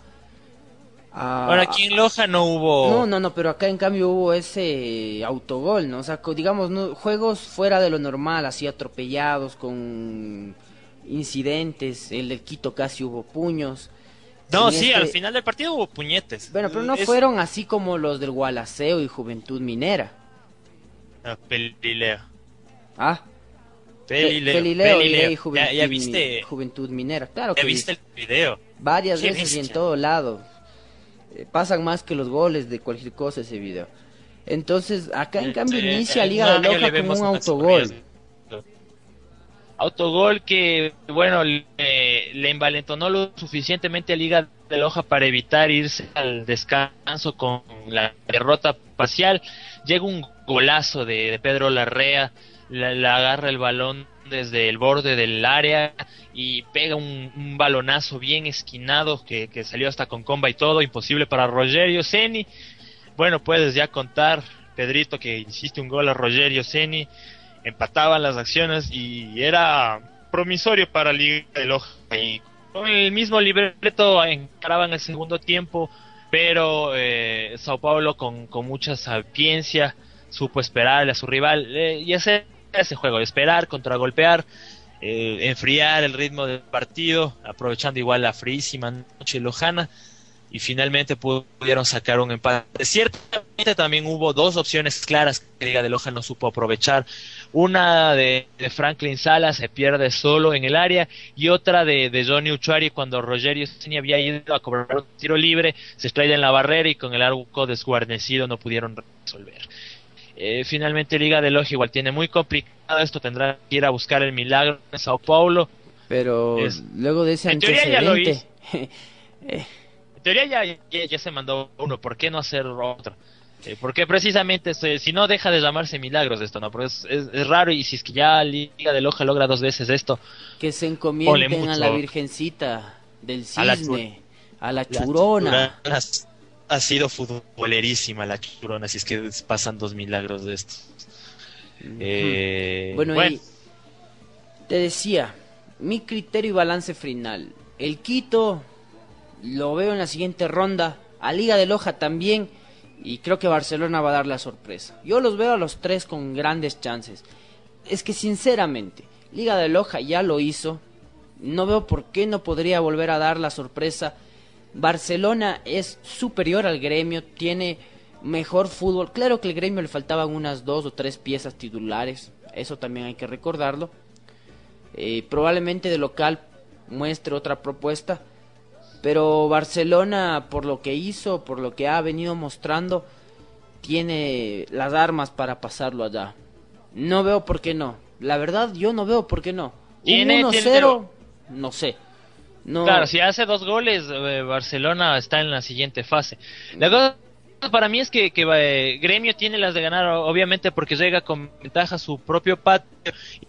Ahora aquí en Loja no hubo. No, no, no, pero acá en cambio hubo ese autogol, ¿no? O sea, digamos, no, juegos fuera de lo normal, así atropellados, con incidentes. El del Quito casi hubo puños. No, sí, al final del partido hubo puñetes. Bueno, pero no fueron así como los del Gualaceo y Juventud Minera. Ah, Pelileo. Pelileo, y Juventud, ya, viste, Juventud Minera, claro que viste el video. Varias veces y en todo lado. Eh, pasan más que los goles de cualquier cosa ese video. Entonces, acá en cambio inicia Liga de Loja con un autogol. Autogol que, bueno, le, le, envalentonó lo suficientemente a Liga de Loja para evitar irse al descanso con la derrota parcial. Llega un golazo de, Pedro Larrea le, agarra el balón desde el borde del área y pega un, balonazo bien esquinado que, salió hasta con comba y todo, imposible para Rogerio Ceni. Bueno, puedes ya contar, Pedrito, que hiciste un gol a Rogerio Ceni, empataban las acciones y era promisorio para Liga de Loja. Y con el mismo libreto encaraban el segundo tiempo, pero eh, Sao Paulo con, mucha sapiencia supo esperarle a su rival eh, y ese juego, esperar, contragolpear, eh, enfriar el ritmo del partido, aprovechando igual la frísima noche lojana y finalmente pudieron sacar un empate. Ciertamente también hubo dos opciones claras que Liga de Loja no supo aprovechar. Una de, Franklin Sala se pierde solo en el área y otra de, Johnny Uchuari cuando Rogerio Cini había ido a cobrar un tiro libre, se extrae en la barrera y con el arco desguarnecido no pudieron resolver. Eh, finalmente Liga de Loja igual tiene muy complicado esto, tendrá que ir a buscar el milagro en Sao Paulo. Pero luego de ese en Teoría ya lo hizo. en teoría ya, ya, se mandó uno, ¿por qué no hacer otro? Eh, porque precisamente si no deja de llamarse milagros esto, ¿no? Porque es, raro y si es que ya Liga de Loja logra dos veces esto. Que se encomienden a la Virgencita del Cisne, a la, churona ha sido futbolerísima la churona, si es que pasan dos milagros de estos. Eh, bueno, te decía, mi criterio y balance final. El Quito lo veo en la siguiente ronda, a Liga de Loja también, y creo que Barcelona va a dar la sorpresa. Yo los veo a los tres con grandes chances. Es que sinceramente, Liga de Loja ya lo hizo, no veo por qué no podría volver a dar la sorpresa Barcelona es superior al gremio, tiene mejor fútbol. Claro que al gremio le faltaban unas dos o tres piezas titulares, eso también hay que recordarlo. Eh, probablemente de local muestre otra propuesta, Pero Barcelona, por lo que hizo, por lo que ha venido mostrando, tiene las armas para pasarlo allá. No veo por qué no. La verdad, yo no veo por qué no. Tiene- Un tiene- 1-0, no sé. No, Claro, si hace dos goles, eh, Barcelona está en la siguiente fase. La cosa para mí es que, que, eh, Gremio tiene las de ganar, obviamente, porque llega con ventaja a su propio patio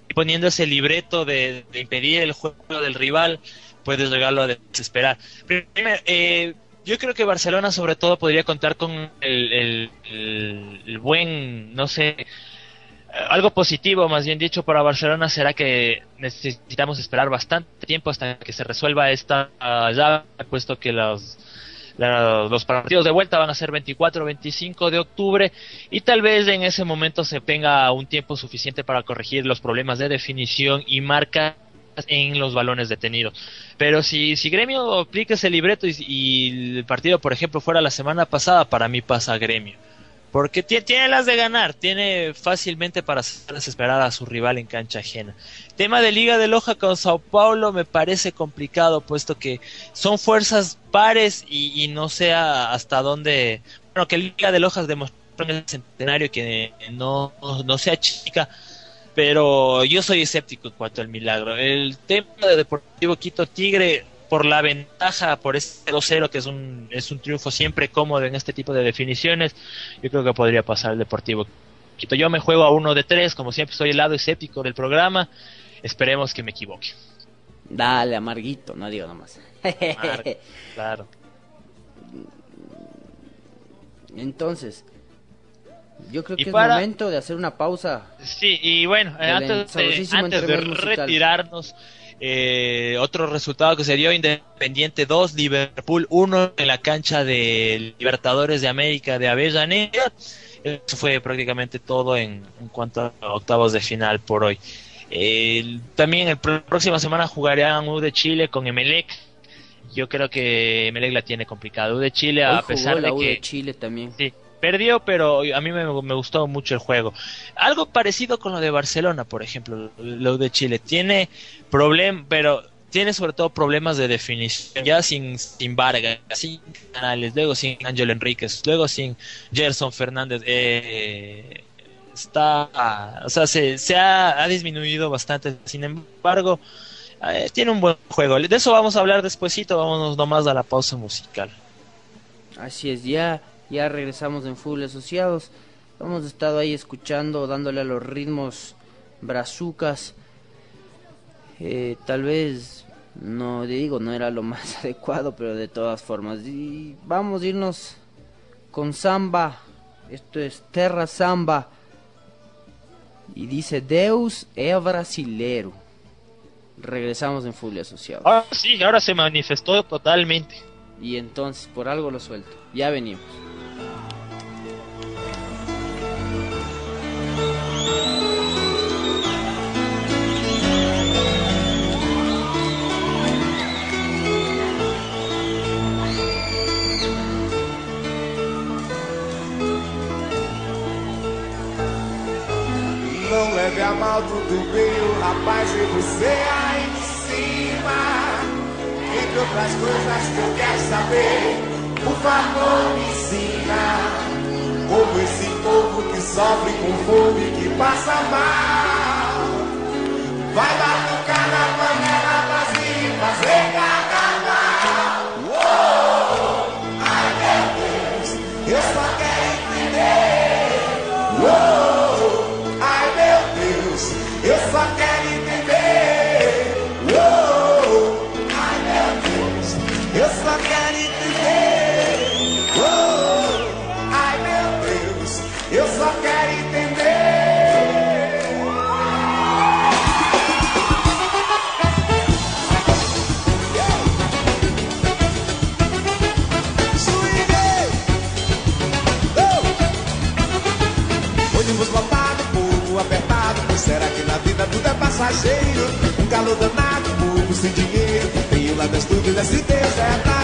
y poniendo ese libreto de, impedir el juego del rival, puedes llegarlo a desesperar. Eh, yo creo que Barcelona, sobre todo, podría contar con el, el- buen, no sé, algo positivo, más bien dicho, para Barcelona será que necesitamos esperar bastante tiempo hasta que se resuelva esta ah, llave, puesto que los, la- los partidos de vuelta van a ser 24 25 de octubre y tal vez en ese momento se tenga un tiempo suficiente para corregir los problemas de definición y marca en los balones detenidos. Pero si, si Gremio aplica ese libreto y, y el partido, por ejemplo, fuera la semana pasada, para mí pasa Gremio. Porque tie- tiene las de ganar, tiene fácilmente para hacer desesperar a su rival en cancha ajena. Tema de Liga de Loja con Sao Paulo me parece complicado, puesto que son fuerzas pares y, no sé hasta dónde. Bueno, que Liga de Lojas demostró en el centenario que no, no sea chica, pero yo soy escéptico en cuanto al milagro. El tema de Deportivo Quito Tigre, por la ventaja, por este 2-0, que es un, es un triunfo siempre cómodo en este tipo de definiciones, yo creo que podría pasar el Deportivo Quito. Yo me juego a uno de tres, como siempre soy el lado escéptico del programa. Esperemos que me equivoque. Dale, amarguito, no digo nomás. Amargo. [laughs] Claro. Entonces, yo creo Y que para- es momento de hacer una pausa. Sí, y bueno, eh, antes, de, antes de retirarnos, eh, otro resultado que se dio Independiente 2, Liverpool 1 en la cancha de Libertadores de América de Avellaneda. Eso fue prácticamente todo en, en cuanto a octavos de final por hoy. También el pr- próxima semana jugarán U de Chile con Emelec. Yo creo que Emelec la tiene complicada. U de Chile, Hoy a pesar la de U que de Chile también. Sí, perdió, pero a mí me, gustó mucho el juego. Algo parecido con lo de Barcelona, por ejemplo, lo de Chile. Tiene problemas, pero tiene sobre todo problemas de definición. Ya sin, sin Vargas, sin Canales, luego sin Ángel Enríquez, luego sin Gerson Fernández. Eh, está, o sea, se, ha disminuido bastante. Sin embargo, eh, tiene un buen juego. De eso vamos a hablar despuesito. Vámonos nomás a la pausa musical. Así es, ya, ya regresamos en Full Asociados. Hemos estado ahí escuchando, dándole a los ritmos brazucas. Eh, tal vez, no digo, no era lo más [laughs] adecuado, pero de todas formas. Y vamos a irnos con samba. Esto es Terra Samba. Y dice Deus é brasileiro. Regresamos en Full Asociados. Ahora sí, ahora se manifestó totalmente. Y entonces, por algo lo suelto. Ya venimos. Não leve a mal tudo bem, o rapaz e você aí em cima. Entre outras coisas que eu quero saber, por favor me ensina. Como esse povo que sofre com fome, que passa mal. Vai batucar na panela vazia e passageiro? Um calor danado, povo sem dinheiro. Tenho lá das dúvidas se Deus é.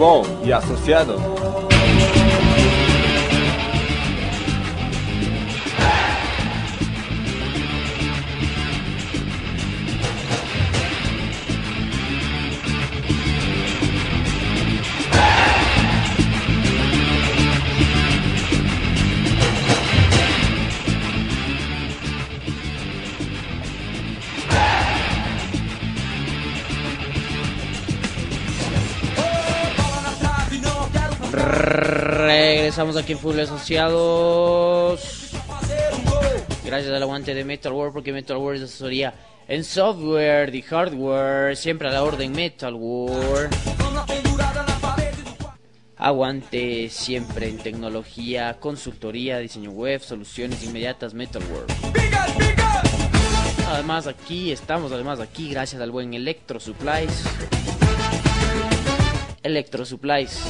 Futebol e associados. Regresamos aquí en Full Asociados. Gracias al aguante de Metal World, porque Metal World es asesoría en software y hardware. Siempre a la orden Metal World. Aguante siempre en tecnología, consultoría, diseño web, soluciones inmediatas Metal World. Además aquí estamos, además aquí gracias al buen Electro Supplies. Electro Supplies.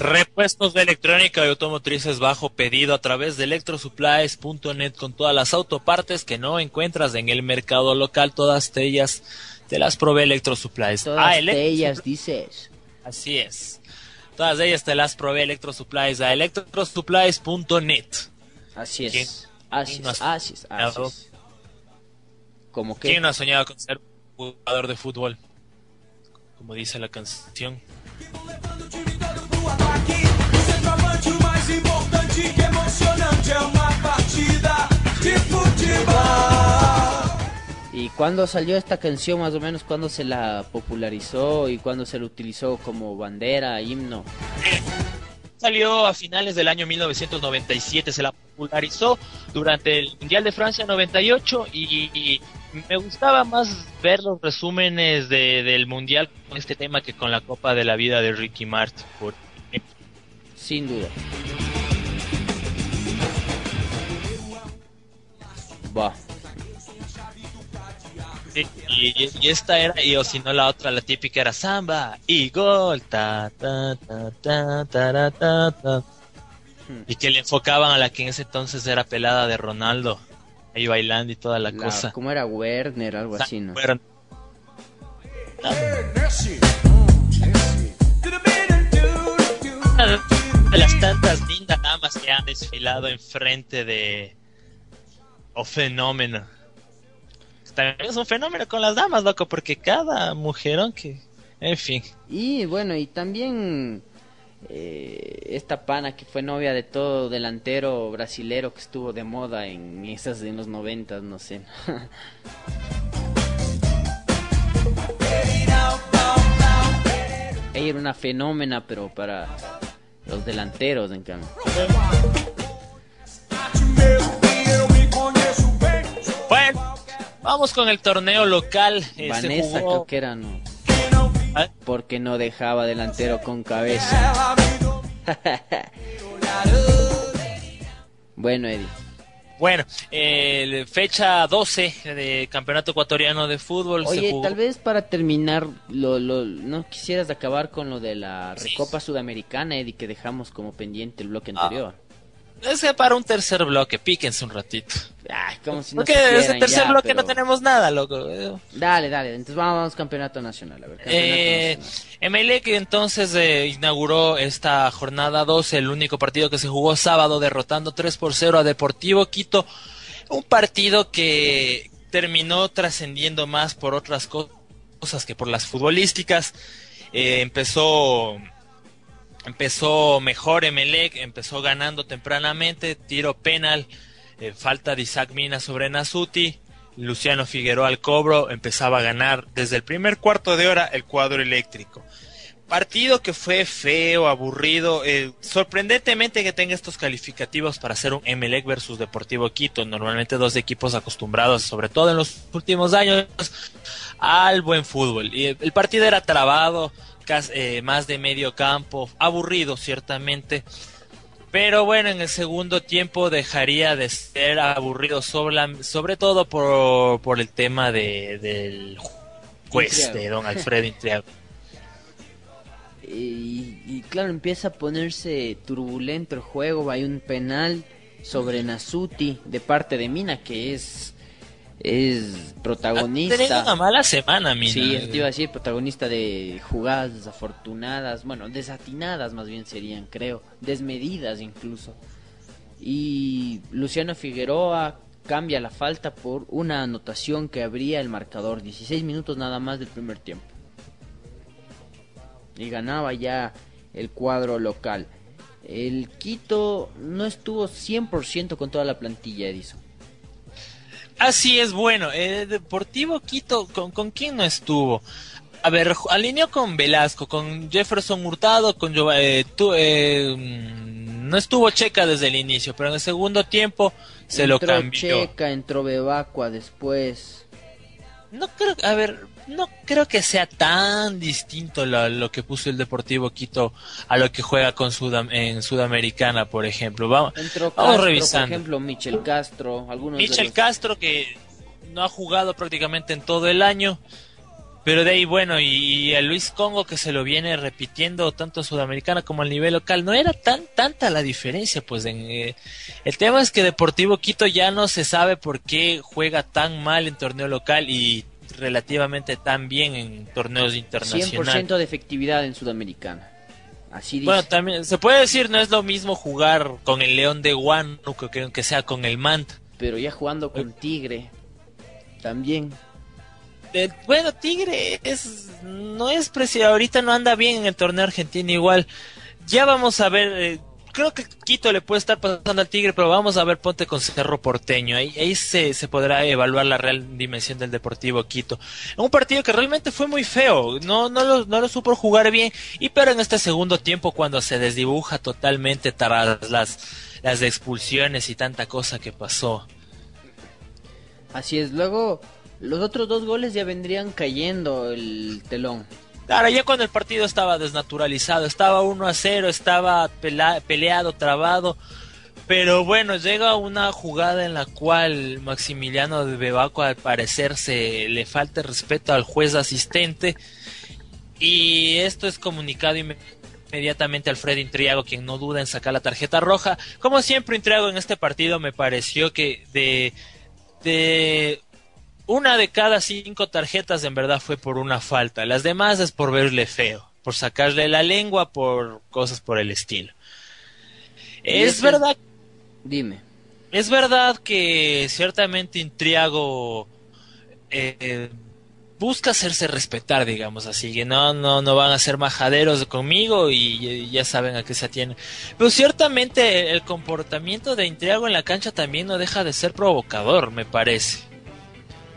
Repuestos de electrónica y automotrices bajo pedido a través de electrosupplies.net con todas las autopartes que no encuentras en el mercado local. Todas ellas te las provee Electrosupplies. Todas Electro- ellas dices. Así es. Todas ellas te las provee Electrosupplies a electrosupplies.net. Así ¿Quién- es. Así quién es, así es, así es. Como que ¿Quién no ha soñado con ser jugador de fútbol? Como dice la canción. Emocionante uma partida de futebol. ¿Y cuándo salió esta canción más o menos? ¿Cuándo se la popularizó y cuándo se la utilizó como bandera, himno? Salió a finales del año 1997, se la popularizó durante el Mundial de Francia 98 y, y me gustaba más ver los resúmenes de- del Mundial con este tema que con la Copa de la Vida de Ricky Martin. Por... Sin duda. Va. Sí, y, y esta era, y o si no la otra, la típica era samba y gol, ta, ta, ta, ta, ta, ta, ta. Y que le enfocaban a la que en ese entonces era pelada de Ronaldo, ahí bailando y toda la, La- cosa. ¿Cómo era Werner? Algo así, ¿no? Bueno, una de las tantas lindas damas que han desfilado enfrente de o fenómeno. También es un fenómeno con las damas, loco, porque cada mujerón que, en fin. Y bueno, y también eh, esta pana que fue novia de todo delantero brasilero que estuvo de moda en esas en los noventas, no sé. [laughs] Ella era una fenómena, pero para los delanteros, en cambio. Bueno, vamos con el torneo local. Eh, se Vanessa jugó- creo que era, ¿no? ¿Ah? Porque no dejaba delantero con cabeza. [laughs] bueno, Eddie. Bueno, eh, fecha 12 de Campeonato Ecuatoriano de Fútbol. se Oye, jugó- tal vez para terminar, lo, lo- ¿no quisieras acabar con lo de la Recopa Sudamericana, Eddie, que dejamos como pendiente el bloque Ah. Es que para un tercer bloque, píquense un ratito. Ay, como si no Porque supieran ese tercer ya, bloque pero- no tenemos nada, loco. Dale, dale, entonces vamos, vamos campeonato nacional, a ver. Eh, nacional. Emelec entonces eh, inauguró esta jornada 12, el único partido que se jugó sábado, derrotando 3 por 0 a Deportivo Quito. Un partido que terminó trascendiendo más por otras co- cosas que por las futbolísticas. Eh, empezó empezó mejor Emelec, empezó ganando tempranamente, tiro penal, eh, falta de Isaac Mina sobre Nasuti, Luciano Figueroa al cobro, empezaba a ganar desde el primer cuarto de hora el cuadro eléctrico. Partido que fue feo, aburrido, eh, sorprendentemente que tenga estos calificativos para hacer un Emelec versus Deportivo Quito, normalmente dos equipos acostumbrados, sobre todo en los últimos años, al buen fútbol. Y el el partido era trabado, eh, más de medio campo, aburrido ciertamente. Pero bueno, en el segundo tiempo dejaría de ser aburrido sobre, la- sobre todo por, por el tema de, del juez, Intriago. de don Alfredo Intriago. [laughs] Y, y claro, empieza a ponerse turbulento el juego. Hay un penal sobre Nasuti de parte de Mina, que es, es tenido una protagonista. mala semana, Mina. Sí, eso te iba a decir, protagonista de jugadas desafortunadas, bueno, desatinadas más bien serían, creo, desmedidas incluso. Y Luciano Figueroa cambia la falta por una anotación que abría el marcador, 16 minutos nada más del primer tiempo. Y ganaba ya el cuadro local. El Quito no estuvo 100% con toda la plantilla, Edison. Así es, bueno, eh, Deportivo Quito, ¿con, ¿con quién no estuvo? A ver, alineó con Velasco, con Jefferson Hurtado, con eh, tu- eh, mm, no estuvo Checa desde el inicio, pero en el segundo tiempo se lo cambió. Checa, entró Bebacua después. No creo, a ver, no creo que sea tan distinto lo, lo que puso el Deportivo Quito a lo que juega con Sudam- en Sudamericana, por ejemplo. Vamos, vamos revisando. por ejemplo, Michel Castro, algunos Michel los- Castro que no ha jugado prácticamente en todo el año, pero de ahí bueno, y, y a Luis Congo que se lo viene repitiendo tanto en Sudamericana como a nivel local, no era tan tanta la diferencia, pues en, eh, el tema es que Deportivo Quito ya no se sabe por qué juega tan mal en torneo local y relativamente tan bien en torneos internacionales. 100% de efectividad en Sudamericana. Así dice. Bueno, también se puede decir, no es lo mismo jugar con el León de Huánuco que que sea con el Manta. pero ya jugando con Tigre también. Eh, bueno, Tigre es no es preciado, ahorita no anda bien en el torneo argentino igual. Ya vamos a ver, eh, creo que Quito le puede estar pasando al Tigre, pero vamos a ver Ponte con Cerro Porteño. Ahí, ahí se, se podrá evaluar la real dimensión del Deportivo Quito. Un partido que realmente fue muy feo, no, no, lo, no lo supo jugar bien, y pero en este segundo tiempo cuando se desdibuja totalmente tras las, las expulsiones y tanta cosa que pasó. Así es. Luego, los otros dos goles ya vendrían cayendo el telón. Claro, ya cuando el partido estaba desnaturalizado, estaba 1 a 0, estaba peleado, trabado, Pero bueno, llega una jugada en la cual Maximiliano de Bebaco al parecer se le falta respeto al juez asistente y esto es comunicado inme- inmediatamente al Freddy Intriago, quien no duda en sacar la tarjeta roja. Como siempre, Intriago en este partido me pareció que de una de cada cinco tarjetas en verdad fue por una falta. Las demás es por verle feo, por sacarle la lengua, por cosas por el estilo. Es ese- verdad Dime. es verdad que ciertamente Intriago eh, busca hacerse respetar, digamos así, que no, no, no van a ser majaderos conmigo y, y ya saben a qué se atienen. Pero ciertamente el comportamiento de Intriago en la cancha también no deja de ser provocador, me parece.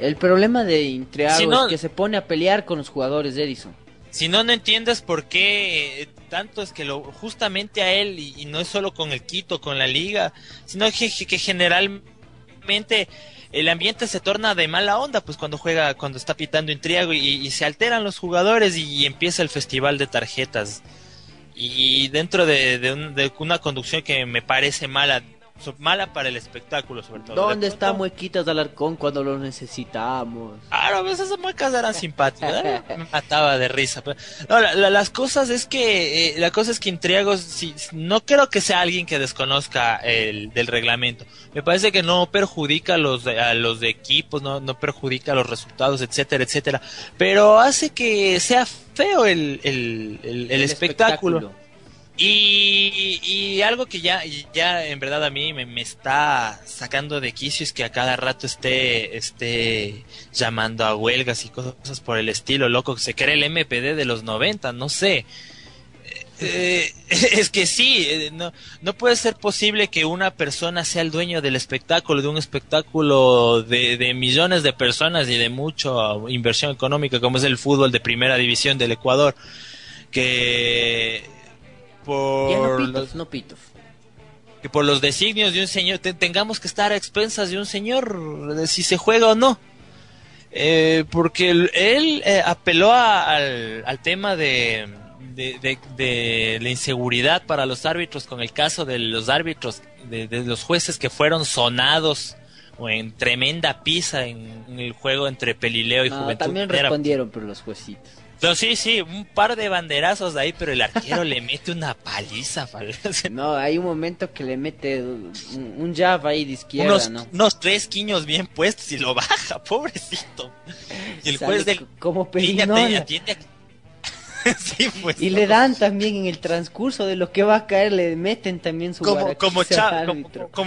El problema de Intriago Si no- es que se pone a pelear con los jugadores de Edison. Si no, no entiendes por qué eh, tanto es que lo, justamente a él, y, y no es solo con el Quito, con la liga, sino que, que generalmente el ambiente se torna de mala onda, pues cuando juega, cuando está pitando Intriago y, y se alteran los jugadores y, empieza el festival de tarjetas. Y dentro de, de un- de una conducción que me parece mala, so- mala para el espectáculo sobre todo. ¿Dónde De está pronto- Muequitas de Alarcón cuando lo necesitamos? Claro, a veces esas muecas eran [laughs] simpáticas. ¿eh? Me mataba de risa. pero- no, la- la- las cosas es que, eh, la cosa es que Intriagos, si, no creo que sea alguien que desconozca el del reglamento. Me parece que no perjudica a los de, a los de equipos, no, no perjudica los resultados, etcétera, etcétera. Pero hace que sea feo el, el, el- el espectáculo. Y, y algo que ya, ya en verdad a mí me, me está sacando de quicio es que a cada rato esté, esté llamando a huelgas y cosas por el estilo, loco, que se cree el MPD de los 90, no sé. Eh, [laughs] es que sí, eh, no, no puede ser posible que una persona sea el dueño del espectáculo, de un espectáculo de, de millones de personas y de mucha inversión económica como es el fútbol de primera división del Ecuador, que por Ya no los- no pitos. que por los designios de un señor te- tengamos que estar a expensas de un señor de si se juega o no. Eh, porque él eh, apeló a- al, al tema de, de, de- de la inseguridad para los árbitros con el caso de los árbitros, de, los jueces que fueron sonados o en tremenda pisa en, en el juego entre Pelileo y No, Juventud. Ah, también respondieron por los juecitos. No, sí, sí, un par de banderazos ahí, pero el arquero le mete una paliza. parece. No, hay un momento que le mete un, un jab ahí de izquierda, unos, ¿no? unos tres quiños bien puestos y lo baja, [laughs] pobrecito. Y el Sale juez del como a- [laughs] sí, pues. Y le dan también en el transcurso de lo que va a caer, le meten también su como, como,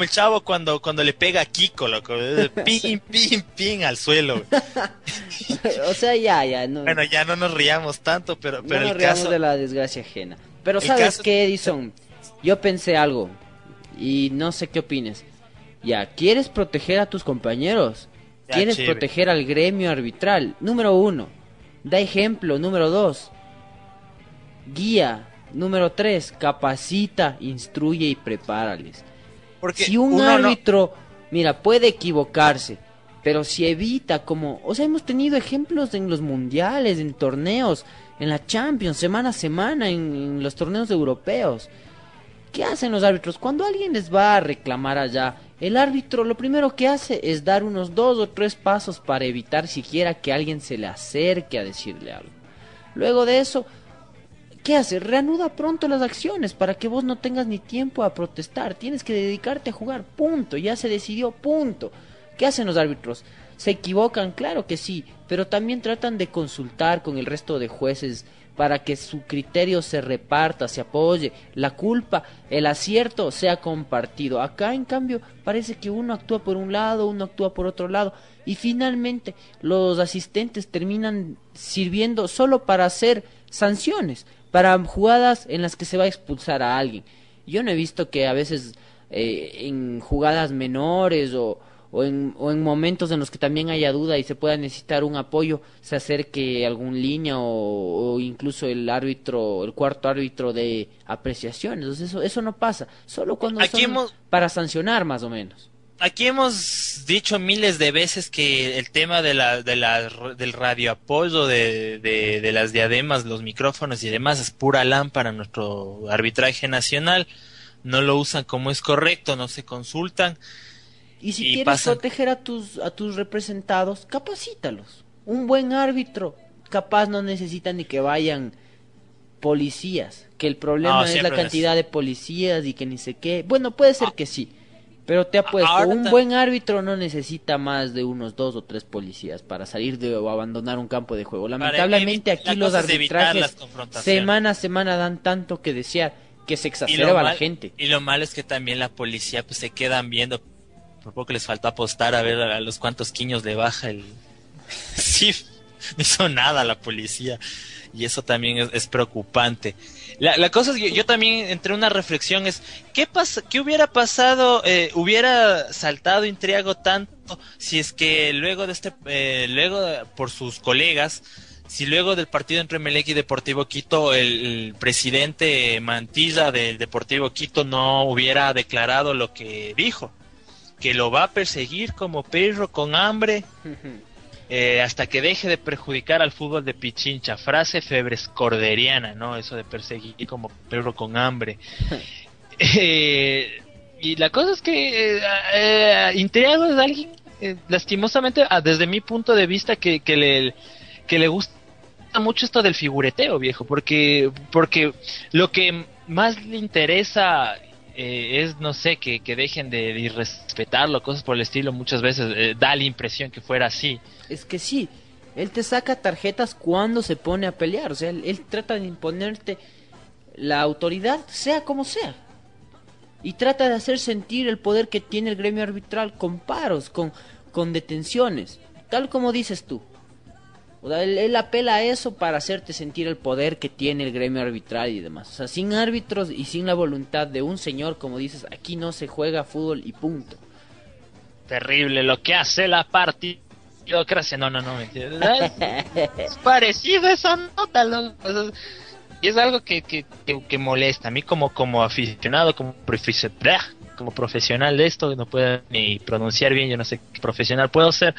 el chavo cuando, cuando le pega a Kiko, loco. [laughs] Pin, pin, pin al suelo. [laughs] o sea, ya, ya, no, Bueno, ya no nos riamos tanto, pero, no pero nos el riamos caso. de la desgracia ajena. Pero ¿sabes caso- qué, Edison? Yo pensé algo y no sé qué opines. Ya, ¿quieres proteger a tus compañeros? Ya, ¿Quieres chévere. proteger al gremio arbitral? Número uno, da ejemplo. Número dos, guía. Número tres, capacita, instruye y prepárales. Porque si un no- árbitro, mira, puede equivocarse, pero si evita como, o sea, hemos tenido ejemplos en los mundiales, en torneos, en la Champions, semana a semana, en, en los torneos europeos. ¿Qué hacen los árbitros? Cuando alguien les va a reclamar allá, el árbitro lo primero que hace es dar unos dos o tres pasos para evitar siquiera que alguien se le acerque a decirle algo. Luego de eso, ¿qué hace? Reanuda pronto las acciones para que vos no tengas ni tiempo a protestar. Tienes que dedicarte a jugar, punto. Ya se decidió, punto. ¿Qué hacen los árbitros? ¿Se equivocan? Claro que sí, pero también tratan de consultar con el resto de jueces para que su criterio se reparta, se apoye, la culpa, el acierto sea compartido. Acá, en cambio, parece que uno actúa por un lado, uno actúa por otro lado, y finalmente los asistentes terminan sirviendo solo para hacer sanciones, para jugadas en las que se va a expulsar a alguien. Yo no he visto que a veces eh, en jugadas menores o, o, en, o en momentos en los que también haya duda y se pueda necesitar un apoyo, se acerque algún línea o, o incluso el árbitro, el cuarto árbitro de apreciaciones. Entonces eso, eso no pasa, solo cuando son hemos- para sancionar más o menos. Aquí hemos dicho miles de veces que el tema de la, de la, del radioapoyo, de, de, de las diademas, los micrófonos y demás es pura lámpara nuestro arbitraje nacional. no lo usan como es correcto, no se consultan. Y si Y quieres pasan- proteger a tus, a tus representados, capacítalos. Un buen árbitro, capaz no necesita ni que vayan policías. Que el problema No, es la cantidad de policías y que ni sé qué. Bueno, puede ser que sí. Pero te apuesto, Ahora un buen árbitro no necesita más de unos dos o tres policías para salir de o abandonar un campo de juego. Lamentablemente aquí los arbitrajes semana a semana dan tanto que desear que se exacerba la gente. y lo malo es que también la policía pues se quedan viendo. Por poco les faltó apostar a ver a los cuantos quiños le baja el... [laughs] Sí, no hizo nada la policía. Y eso también es, es preocupante. La, la cosa es que yo, también entré en una reflexión es, ¿qué, pasa, qué hubiera pasado, eh, hubiera saltado Intriago tanto si es que luego de este, eh, luego por sus colegas, si luego del partido entre Melec y Deportivo Quito, el, el presidente Mantilla del Deportivo Quito no hubiera declarado lo que dijo, que lo va a perseguir como perro con hambre eh, hasta que deje de perjudicar al fútbol de Pichincha. Frase febres corderiana, ¿no? Eso de perseguir como perro con hambre. [laughs] Eh, y la cosa es que eh, eh, Intriago es alguien, eh, lastimosamente, ah, desde mi punto de vista, que, que, le, que le gusta mucho esto del figureteo, viejo, porque, porque lo que más le interesa eh, es, no sé, que, que dejen de, de irrespetarlo, cosas por el estilo, muchas veces eh, da la impresión que fuera así. Es que sí, él te saca tarjetas cuando se pone a pelear, o sea, él, él trata de imponerte la autoridad, sea como sea. Y trata de hacer sentir el poder que tiene el gremio arbitral con paros, con, con detenciones, tal como dices tú. O sea, él, apela a eso para hacerte sentir el poder que tiene el gremio arbitral y demás. O sea, sin árbitros y sin la voluntad de un señor, como dices, aquí no se juega fútbol y punto. Terrible lo que hace la partidocracia. No, no, no, mentira. es parecido esa nota, loco. O sea, Y es algo que, que, que, que molesta. A mí como, como aficionado, como, ¡blah! Como profesional de esto, no puedo ni pronunciar bien, yo no sé qué profesional puedo ser.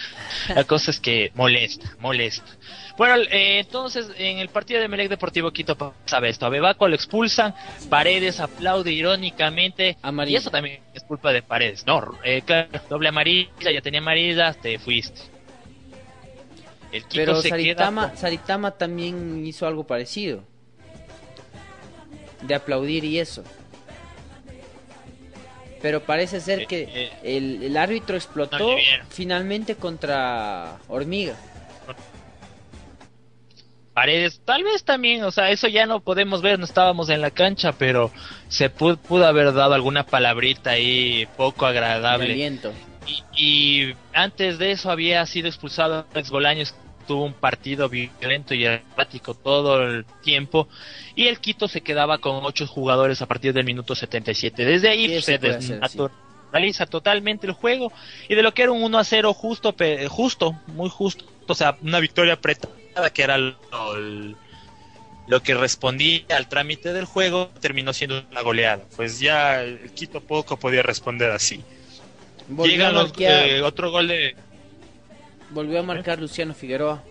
La [laughs] cosa es que molesta, molesta. Bueno, eh, entonces en el partido de Melec Deportivo Quito pasa esto. A Bebaco lo expulsan, Paredes aplaude irónicamente. Amarilla. Y eso también es culpa de Paredes. No, eh, claro, doble amarilla, ya tenía amarilla, te fuiste. El Quito Pero se Saritama, queda... Saritama también hizo algo parecido. De aplaudir y eso. Pero parece ser Eh, que eh. el, el árbitro explotó finalmente contra Hormiga. Paredes, tal vez también, o sea, eso ya no podemos ver, no estábamos en la cancha, pero se pudo, pudo haber dado alguna palabrita ahí poco agradable. Y, y antes de eso había sido expulsado Alex Bolaños, tuvo un partido violento y errático todo el tiempo, y el Quito se quedaba con ocho jugadores a partir del minuto 77. Desde ahí se desnaturaliza totalmente el juego, y de lo que era un 1 a 0 justo, justo, muy justo, o sea, una victoria apretada, que era lo, lo que respondía al trámite del juego, terminó siendo una goleada. Pues ya el Quito poco podía responder así. Volvió, a Llegan los, marcar, eh, otro gol de volvió a marcar Luciano Figueroa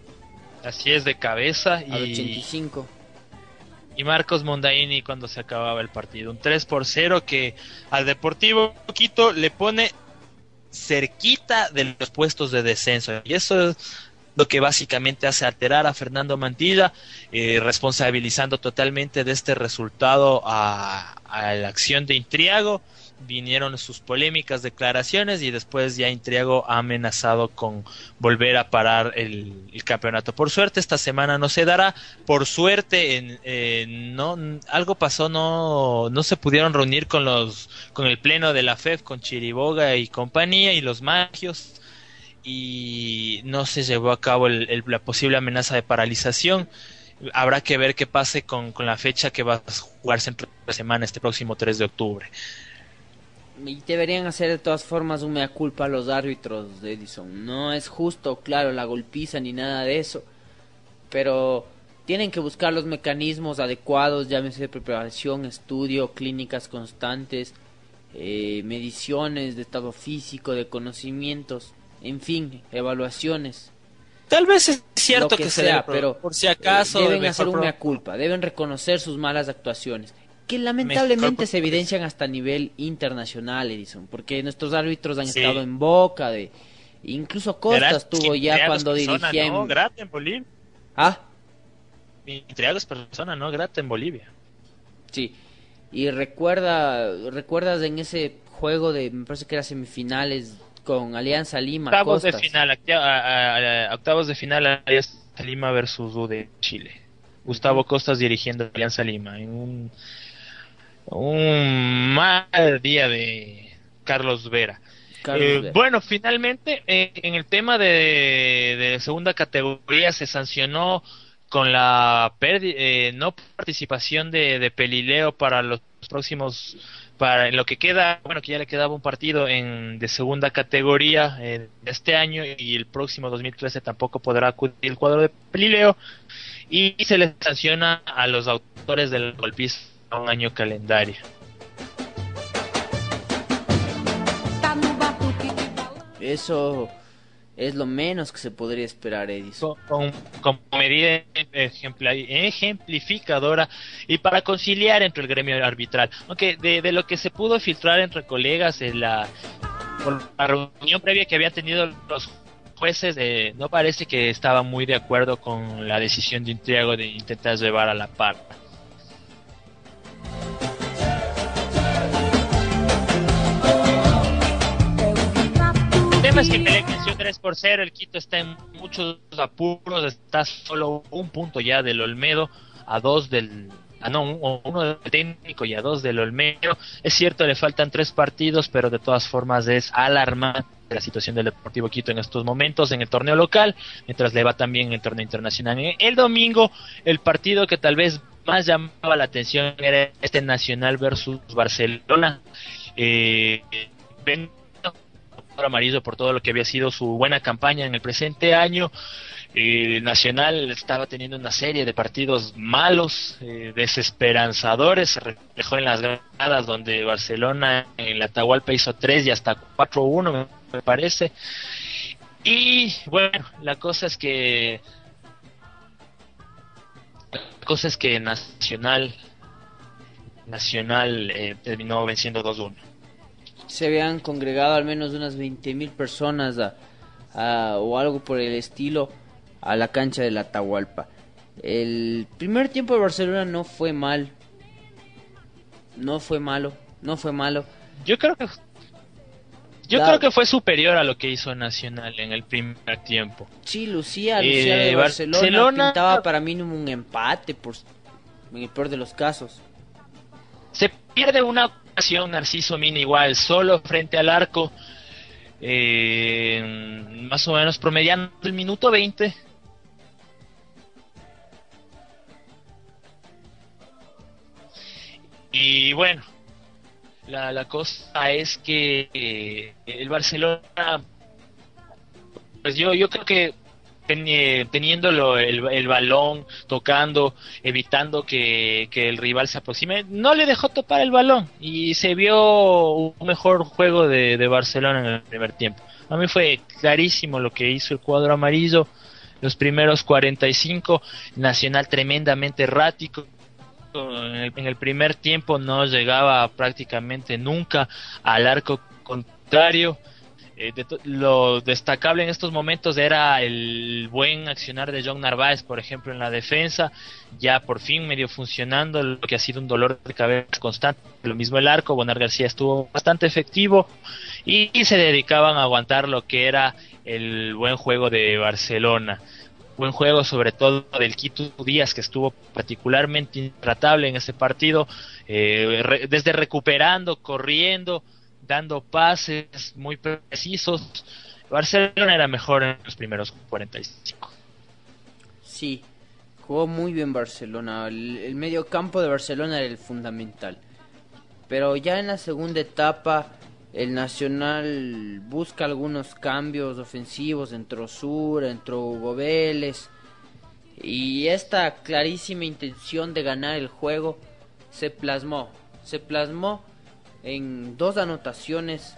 así es de cabeza al y, 85. y Marcos Mondaini cuando se acababa el partido. Un 3 por 0 que al Deportivo Quito le pone cerquita de los puestos de descenso. Y eso es lo que básicamente hace alterar a Fernando Mantilla, eh, responsabilizando totalmente de este resultado a, a la acción de Intriago. Vinieron sus polémicas declaraciones y después ya Intriago ha amenazado con volver a parar el, campeonato. Por suerte esta semana no se dará. Por suerte en, eh, no algo pasó no no se pudieron reunir con los con el pleno de la FEF con Chiriboga y compañía y los magios y no se llevó a cabo el- la posible amenaza de paralización. Habrá que ver qué pase con, con la fecha que va a jugarse entre la semana este próximo 3 de octubre. Y deberían hacer de todas formas un mea culpa a los árbitros de Edison. No es justo, claro, la golpiza ni nada de eso. Pero tienen que buscar los mecanismos adecuados, llámese de preparación, estudio, clínicas constantes, eh, mediciones de estado físico, de conocimientos, en fin, evaluaciones. Tal vez es cierto lo que, se sea, pero por si acaso eh, deben hacer un pro- mea culpa, deben reconocer sus malas actuaciones. Que lamentablemente Mejor- se evidencian hasta a nivel internacional, Edison, porque nuestros árbitros han Sí. estado en boca de... Incluso Costas tuvo ya cuando persona, dirigía No, en... grata en Bolivia. Ah, Triagos persona, no grata en Bolivia. sí. Y recuerda, recuerdas en ese juego de, me parece que era semifinales con Alianza Lima, Octavos de final, actia- a- a- a- octavos de final Alianza Lima versus U de Chile. Gustavo Costas dirigiendo Alianza Lima en un, un mal día de Carlos Vera. Carlos Eh, Vera. bueno, finalmente eh, en el tema de, de segunda categoría se sancionó con la eh, no participación de, de Pelileo para los próximos para en lo que queda bueno que ya le quedaba un partido en de segunda categoría eh, este año y el próximo 2013 tampoco podrá acudir el cuadro de Pelileo y se le sanciona a los autores del golpiz a un año calendario Eso es lo menos que se podría esperar, Edison. con, medida ejemplificadora y para conciliar entre el gremio arbitral. Aunque de, de lo que se pudo filtrar entre colegas en la reunión previa que habían tenido los jueces, eh, no parece que estaban muy de acuerdo con la decisión de Intriago de intentar llevar a la par. Es que Pelé venció 3 por 0, el Quito está en muchos apuros, está solo un punto ya del Olmedo, a dos del... Ah, no, un- uno del técnico y a dos del Olmedo. Es cierto, le faltan tres partidos, pero de todas formas es alarmante la situación del Deportivo Quito en estos momentos en el torneo local, mientras le va también en el torneo internacional. El domingo, el partido que tal vez más llamaba la atención era este Nacional versus Barcelona. Eh, ven- amarillo por todo lo que había sido su buena campaña en el presente año. Eh, Nacional estaba teniendo una serie de partidos malos, eh, desesperanzadores, se reflejó en las gradas donde Barcelona en la Atahualpa hizo 3 y hasta 4-1 me- me parece. Y bueno, la cosa es que la cosa es que Nacional Nacional eh, terminó venciendo 2-1. Se habían congregado al menos unas 20.000 personas a- a- o algo por el estilo a la cancha de la Atahualpa. El primer tiempo de Barcelona no fue mal. No fue malo, no fue malo. Yo creo que yo creo que fue superior a lo que hizo Nacional en el primer tiempo. Sí, Lucía, Eh, Lucía de Barcelona, Barcelona- pintaba para mí un empate, por, en el peor de los casos. Se pierde una Narciso Mina igual, solo frente al arco, eh, más o menos promediando el minuto 20. Y bueno, la, la cosa es que eh, el Barcelona, pues yo, yo creo que eh, teniéndolo el, el balón, tocando, evitando que, que el rival se aproxime, no le dejó topar el balón y se vio un mejor juego de, de Barcelona en el primer tiempo. A mí fue clarísimo lo que hizo el cuadro amarillo. Los primeros 45, Nacional tremendamente errático, en el, en el primer tiempo no llegaba prácticamente nunca al arco contrario. Eh, de lo destacable en estos momentos era el buen accionar de John Narváez, por ejemplo, en la defensa, ya por fin medio funcionando, lo que ha sido un dolor de cabeza constante. Lo mismo el arco, Bonar García estuvo bastante efectivo y, se dedicaban a aguantar lo que era el buen juego de Barcelona buen juego sobre todo del Quito Díaz que estuvo particularmente intratable en ese partido eh, desde recuperando corriendo dando pases muy precisos Barcelona era mejor en los primeros 45 Sí, jugó muy bien Barcelona. El, el medio campo de Barcelona era el fundamental. Pero ya en la segunda etapa, el Nacional busca algunos cambios ofensivos. Entró Sur, entró Hugo Vélez. Y esta clarísima intención de ganar el juego se plasmó. Se plasmó en dos anotaciones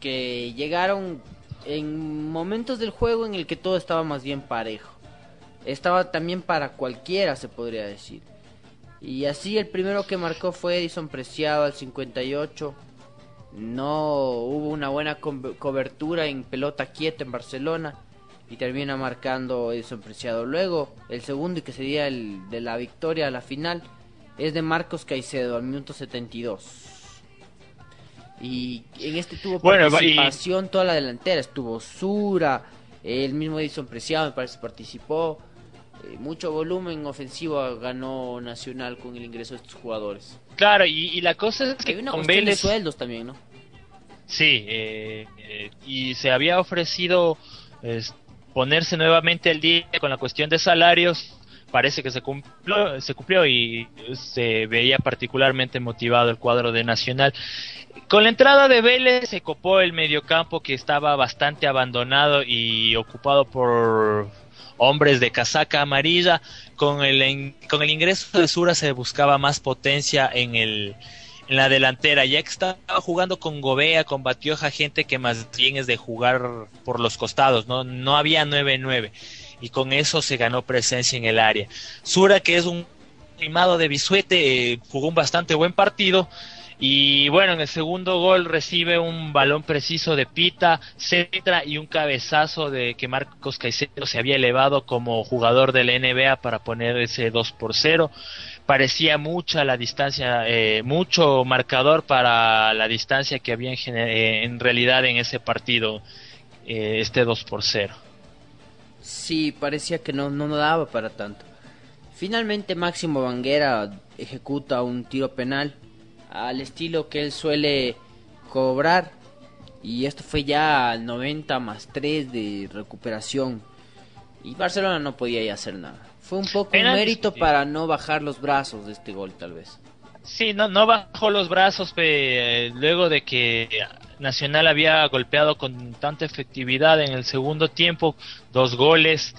que llegaron en momentos del juego en el que todo estaba más bien parejo. Estaba también para cualquiera, se podría decir. Y así el primero que marcó fue Edison Preciado al 58. No hubo una buena co- cobertura en pelota quieta en Barcelona y termina marcando Edison Preciado. Luego, el segundo y que sería el de la victoria a la final es de Marcos Caicedo al minuto 72. Y en este tuvo Bueno, va- y- participación toda la delantera. Estuvo Sura, el mismo Edison Preciado me parece participó. Eh, mucho volumen ofensivo ganó Nacional con el ingreso de estos jugadores. Claro, y, y la cosa es que Hay una con cuestión de sueldos también, ¿no? sí, eh, eh, y se había ofrecido ponerse nuevamente al día con la cuestión de salarios. Parece que se cumplió, se cumplió y se veía particularmente motivado el cuadro de Nacional. Con la entrada de Vélez se copó el mediocampo que estaba bastante abandonado y ocupado por hombres de casaca amarilla. Con el, con el ingreso de Sura se buscaba más potencia en, el, en la delantera. Ya que estaba jugando con Gobea, con Batioja, gente que más bien es de jugar por los costados, no, no había 9-9. Y con eso se ganó presencia en el área. Sura, que es un primado de Bisuete, eh, jugó un bastante buen partido. Y bueno, en el segundo gol recibe un balón preciso de Pita, centra y un cabezazo de que Marcos Caicedo se había elevado como jugador de la NBA para poner ese 2 por 0. Parecía mucha la distancia, eh, mucho marcador para la distancia que había en, eh, en realidad en ese partido, este 2 por 0. Sí, parecía que no, no daba para tanto. Finalmente Máximo Banguera ejecuta un tiro penal al estilo que él suele cobrar y esto fue ya al 90 más 3 de recuperación y Barcelona no podía ya hacer nada. Fue un poco un mérito sí. para no bajar los brazos de este gol tal vez. Sí, no, no bajó los brazos pe- luego de que Nacional había golpeado con tanta efectividad en el segundo tiempo, dos goles,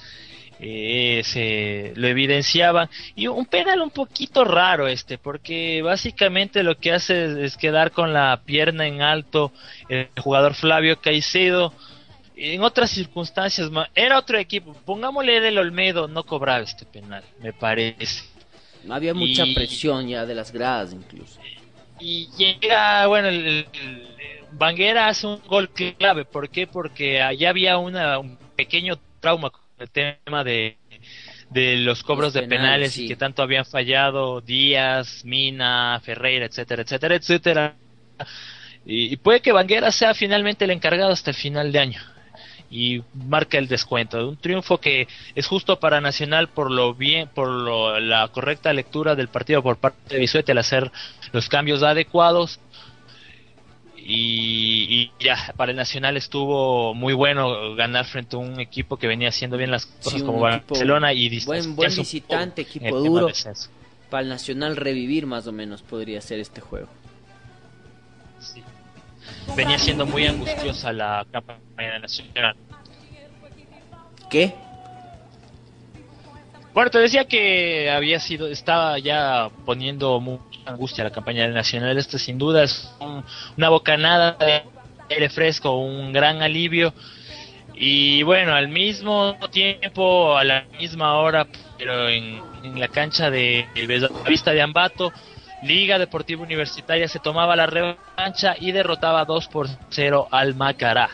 eh, se lo evidenciaban y un penal un poquito raro este, porque básicamente lo que hace es, es quedar con la pierna en alto el jugador Flavio Caicedo. En otras circunstancias, era otro equipo. Pongámosle el Olmedo, no cobraba este penal, me parece. Había mucha Y- presión ya de las gradas incluso. y llega, bueno, el- Banguera hace un gol clave. ¿Por qué? Porque allá había una, un pequeño trauma con el tema de, de los cobros Los de penales, penales sí. y que tanto habían fallado Díaz, Mina, Ferreira, etcétera, etcétera, etcétera. Y, y puede que Banguera sea finalmente el encargado hasta el final de año y marca el descuento. Un triunfo que es justo para Nacional por lo bien, por lo- la correcta lectura del partido por parte de Bisuete al hacer los cambios adecuados. Y, y ya, para el Nacional estuvo muy bueno ganar frente a un equipo que venía haciendo bien las cosas Sí, como Barcelona y buen- buen visitante, equipo duro. Para el Nacional revivir más o menos podría ser este juego. Sí. Venía siendo muy angustiosa la campaña nacional. ¿Qué? Bueno, te decía que había sido, estaba ya poniendo mucha angustia la campaña Nacional. Esto sin duda es un- una bocanada de aire fresco, un gran alivio. Y bueno, al mismo tiempo, a la misma hora, pero en, la cancha de el Bellavista de Ambato, Liga Deportiva Universitaria se tomaba la revancha y derrotaba 2 por 0 al Macará.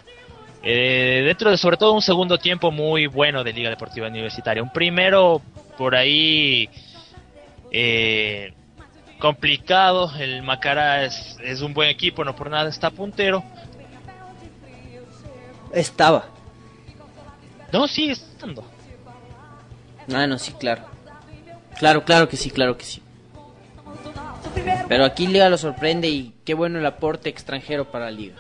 Eh, dentro de sobre todo un segundo tiempo muy bueno de Liga Deportiva Universitaria. Un primero por ahí eh, complicado. El Macará es, es un buen equipo, no por nada está puntero. Estaba. No, sigue estando. Ah, no, sí, claro. Claro, claro que sí, claro que sí. Pero aquí Liga lo sorprende y qué bueno el aporte extranjero para la Liga.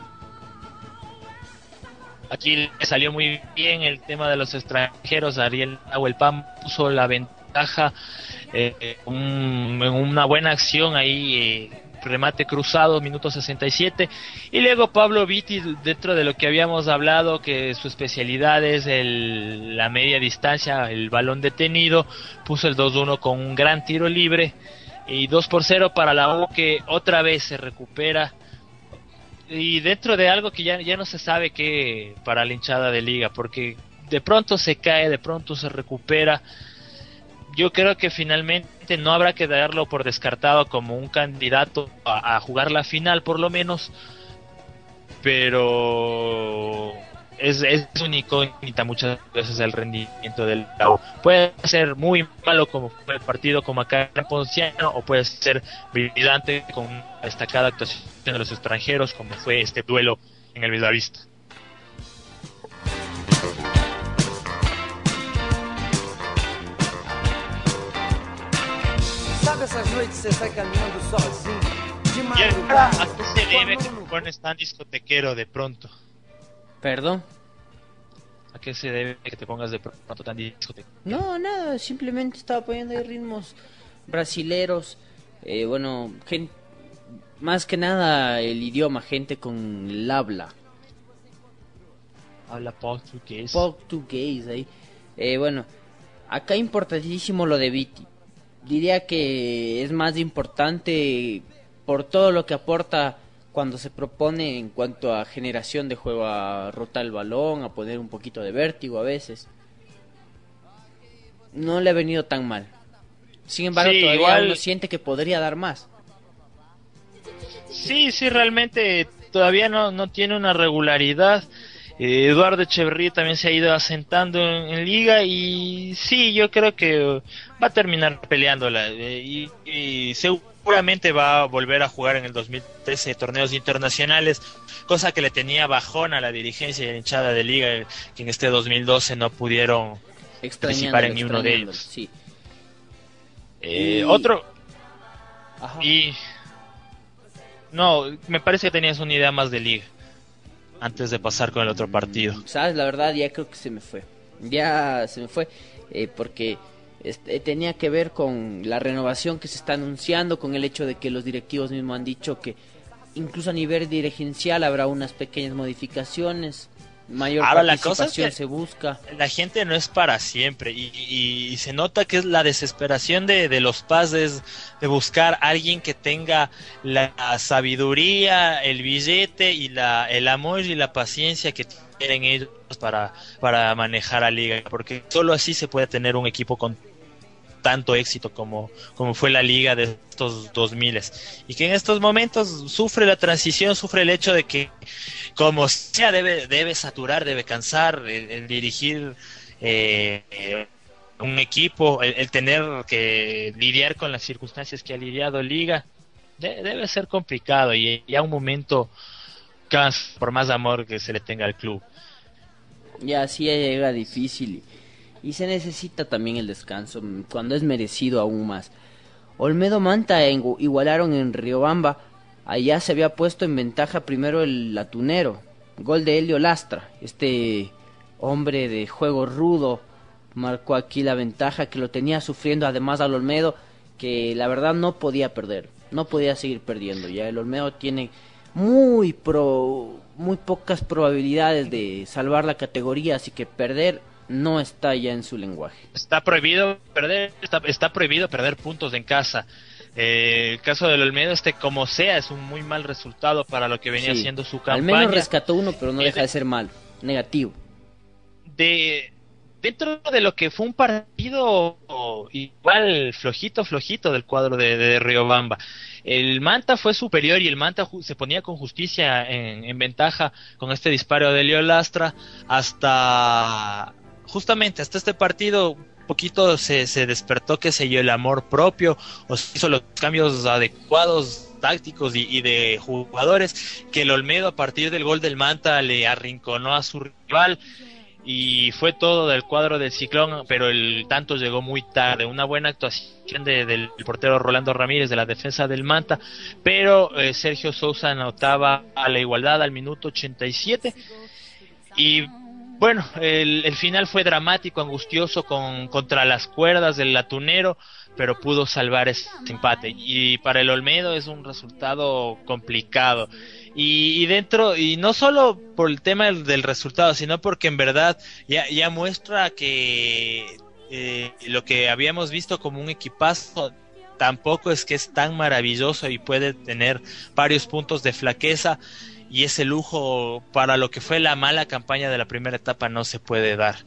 Aquí le salió muy bien el tema de los extranjeros. Ariel Nahuelpan puso la ventaja eh, un- en una buena acción ahí. eh, remate cruzado, minuto 67. Y luego Pablo Vitti, dentro de lo que habíamos hablado, que su especialidad es el- la media distancia, el balón detenido, puso el 2-1 con un gran tiro libre. Y 2 por 0 para la U, que otra vez se recupera y dentro de algo que ya, ya no se sabe qué para la hinchada de liga, porque de pronto se cae, de pronto se recupera. Yo creo que finalmente no habrá que darlo por descartado como un candidato a, a jugar la final por lo menos, pero es, es una incógnita muchas veces el rendimiento del Lau. Puede ser muy malo como fue el partido como acá en Ponciano o puede ser brillante con una destacada actuación de los extranjeros como fue este duelo en el Bellavista. Sabe essas noites você sai caminhando sozinho, de ¿Y ahora madrugada, a qué se debe que no pones tan discotequero de pronto? Perdón. ¿A qué se debe que te pongas de pronto tan discotequero? No, nada, simplemente estaba poniendo ahí ritmos brasileros. eh, bueno, más que nada el idioma, gente con el habla. Habla portugués. Portugués ahí. Eh, bueno, acá importantísimo lo de Viti. Diría que es más importante por todo lo que aporta cuando se propone en cuanto a generación de juego, a rotar el balón, a poner un poquito de vértigo a veces. No le ha venido tan mal. Sin embargo, Sí, todavía igual- uno siente que podría dar más. Sí, sí, realmente todavía no, no tiene una regularidad. Eh, Eduardo Echeverría también se ha ido asentando en, en liga y sí, yo creo que va a terminar peleándola eh, y, y seguramente va a volver a jugar en el 2013 torneos internacionales, cosa que le tenía bajón a la dirigencia y a la hinchada de liga, que en este 2012 no pudieron participar en ni uno de ellos. Sí. Eh, Y- Otro, Ajá. Y no, me parece que tenías una idea más de liga antes de pasar con el otro partido. Sabes, la verdad ya creo que se me fue. Ya se me fue eh, porque este, tenía que ver con la renovación que se está anunciando, con el hecho de que los directivos mismos han dicho que incluso a nivel dirigencial habrá unas pequeñas modificaciones, mayor Ahora, la cosa es que- se busca. La gente no es para siempre y, y- y se nota que es la desesperación de, de los padres de buscar a alguien que tenga la sabiduría, el billete y la, el amor y la paciencia que tienen ellos para, para manejar a liga, porque solo así se puede tener un equipo con tanto éxito como, como fue la liga de estos 2000 y que en estos momentos sufre la transición, sufre el hecho de que como sea debe, debe saturar, debe cansar el, dirigir eh, un equipo, el, tener que lidiar con las circunstancias que ha lidiado Liga, de- debe ser complicado y ya un momento cansa por más amor que se le tenga al club. Ya así llega difícil y, se necesita también el descanso mm, cuando es merecido aún más. Olmedo Manta igualaron en Riobamba, allá se había puesto en ventaja primero el latunero, gol de Helio Lastra, este hombre de juego rudo marcó aquí la ventaja que lo tenía sufriendo además al Olmedo que la verdad no podía perder, no podía seguir perdiendo, ya el Olmedo tiene muy pro muy pocas probabilidades de salvar la categoría, así que perder no está ya en su lenguaje. Está prohibido perder, está, está prohibido perder puntos en casa. Eh, el caso del Olmedo, este como sea, es un muy mal resultado para lo que venía Sí, siendo su Al campaña. menos rescató uno, pero no Eh, deja de ser mal, negativo. de dentro de lo que fue un partido igual flojito flojito del cuadro de, de Riobamba el Manta fue superior y el Manta se ponía con justicia en, en ventaja con este disparo de Leo Lastra hasta justamente hasta este partido poquito se, se despertó que se dio el amor propio o se hizo los cambios adecuados tácticos y, y de jugadores que el Olmedo a partir del gol del Manta le arrinconó a su rival y fue todo del cuadro del ciclón, pero el tanto llegó muy tarde. Una buena actuación de- del portero Rolando Ramírez de la defensa del Manta, pero eh, Sergio Sousa anotaba a la igualdad al minuto 87 y bueno, el, el final fue dramático, angustioso con, contra las cuerdas del latunero, pero pudo salvar ese empate. Y para el Olmedo es un resultado complicado. Y, y dentro, y no solo por el tema del, resultado, sino porque en verdad ya, ya muestra que eh, lo que habíamos visto como un equipazo tampoco es que es tan maravilloso y puede tener varios puntos de flaqueza y ese lujo para lo que fue la mala campaña de la primera etapa no se puede dar.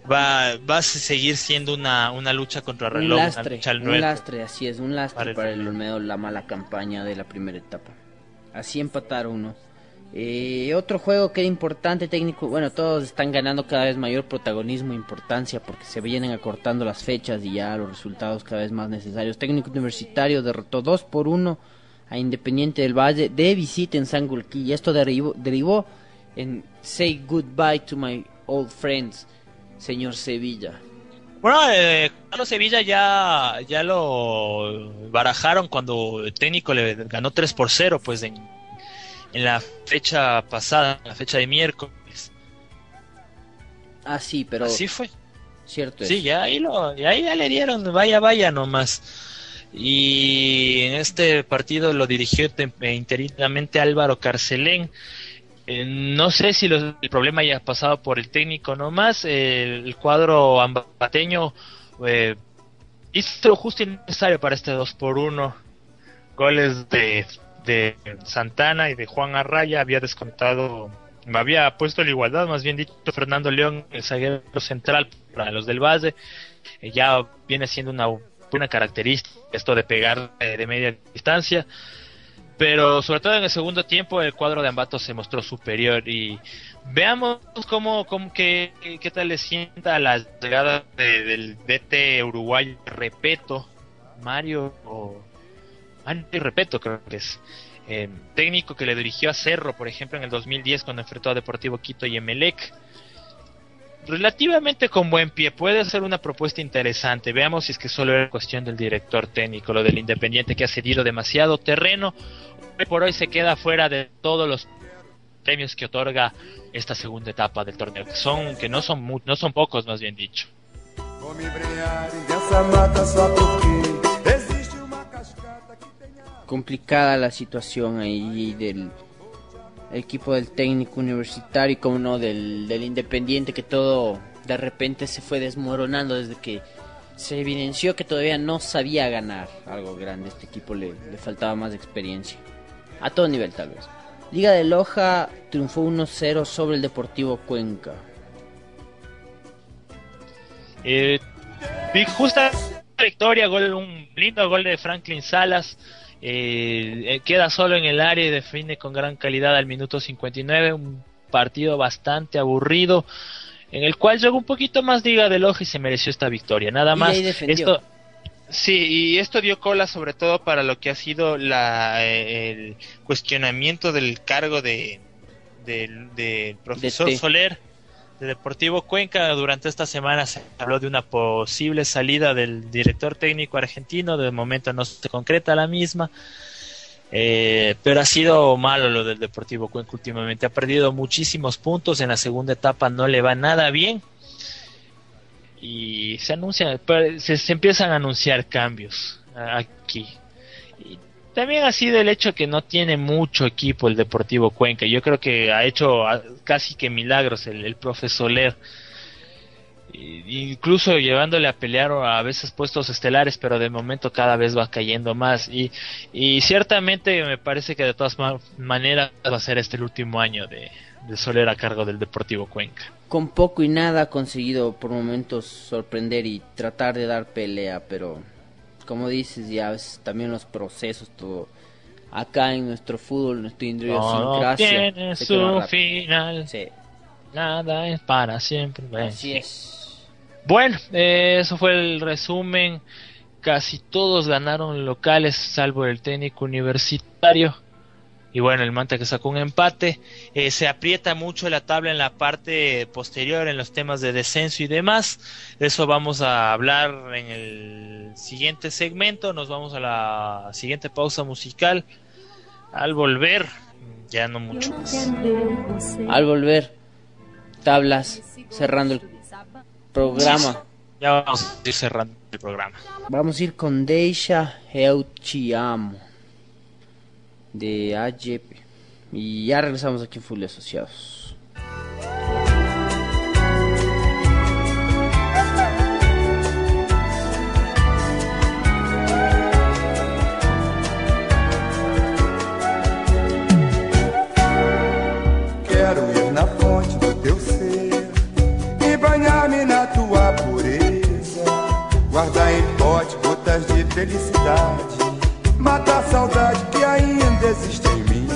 Va, va a seguir siendo una, una lucha contra el Un reloj, una lastre, un lastre, así es, un lastre Para para el el, Olmedo la mala campaña de la primera etapa. Así empataron, ¿no? Eh, otro juego que era importante técnico, bueno, todos están ganando cada vez mayor protagonismo e importancia porque se vienen acortando las fechas y ya los resultados cada vez más necesarios. Técnico Universitario derrotó 2 por 1 a Independiente del Valle de visita en Sangolquí y esto derivó, derivó en Say Goodbye to My Old Friends, señor Sevilla. Bueno, eh, Carlos Sevilla ya, ya lo barajaron cuando el técnico le ganó 3 por 0, pues en, en la fecha pasada, en la fecha de miércoles. Ah, sí, pero Así fue. cierto es. Sí, ya ahí, lo, ya ahí ya le dieron, vaya, vaya nomás. Y en este partido lo dirigió eh, interinamente Álvaro Carcelén. Eh, no sé si los- el problema haya pasado por el técnico nomás. eh, el cuadro ambateño eh, hizo lo justo y necesario para este 2 por 1 Goles de, de Santana y de Juan Arraya. Había descontado, había puesto la igualdad, más bien dicho, Fernando León, el zaguero central para los del. Eh, ya viene siendo una buena característica esto de pegar eh, de media distancia. Pero sobre todo en el segundo tiempo el cuadro de Ambato se mostró superior y veamos cómo, cómo que, qué tal le sienta la llegada de- del DT uruguayo Repeto, Mario o Mario Repeto creo que es eh, técnico que le dirigió a Cerro por ejemplo en el 2010 cuando enfrentó a Deportivo Quito y Emelec relativamente con buen pie. Puede ser una propuesta interesante. Veamos si es que solo era cuestión del director técnico, lo del Independiente que ha cedido demasiado terreno. Hoy por hoy se queda fuera de todos los premios que otorga esta segunda etapa del torneo, que son que no son mu- no son pocos, más bien dicho. Complicada la situación ahí del equipo del técnico universitario como no del, del independiente que todo de repente se fue desmoronando desde que se evidenció que todavía no sabía ganar algo grande. Este equipo le, le faltaba más experiencia. A todo nivel tal vez. Liga de Loja triunfó 1-0 sobre el Deportivo Cuenca. Eh, justa victoria, gol, un lindo gol de Franklin Salas. Eh, eh, queda solo en el área y define con gran calidad al minuto 59. Un partido bastante aburrido. En el cual llegó un poquito más Liga de Loja y se mereció esta victoria. Nada Y más. Esto, Sí, y esto dio cola sobre todo para lo que ha sido la, eh, el cuestionamiento del cargo de del del profesor. Soler. De Deportivo Cuenca durante esta semana se habló de una posible salida del director técnico argentino. De momento no se concreta la misma. Eh, pero ha sido malo lo del Deportivo Cuenca últimamente. Ha perdido muchísimos puntos. En la segunda etapa no le va nada bien. Y se anuncian, se, se empiezan a anunciar cambios aquí. También ha sido el hecho que no tiene mucho equipo el Deportivo Cuenca. Yo creo que ha hecho ah, casi que milagros el, el profe Soler. Incluso llevándole a pelear a veces puestos estelares, pero de momento cada vez va cayendo más. Y, y ciertamente me parece que de todas ma- maneras va a ser este el último año de Soler a cargo del Deportivo Cuenca. con poco y nada ha conseguido por momentos sorprender y tratar de dar pelea, pero como dices, ya a veces también los procesos, todo acá en nuestro fútbol, nuestra idiosincrasia, tiene su final, Sí, nada es para siempre. Bueno, así sí. es. Bueno, eh, eso fue el resumen. Casi todos ganaron locales, salvo el técnico universitario. Y bueno, el Manta que sacó un empate. Eh, se aprieta mucho la tabla en la parte posterior en los temas de descenso y demás. De eso vamos a hablar en el siguiente segmento. Nos vamos a la siguiente pausa musical. Al volver, ya no mucho más. Al volver, tablas, cerrando el programa. Ya vamos a ir cerrando el programa. Vamos a ir con Deisha Eu Te Amo de AGP. Y ya regresamos aquí en Full Asociados. Quero ir na fonte do teu ser e banhar-me na tua pureza, guardar em pote gotas de felicidade matar a saudade que ainda existe em mim,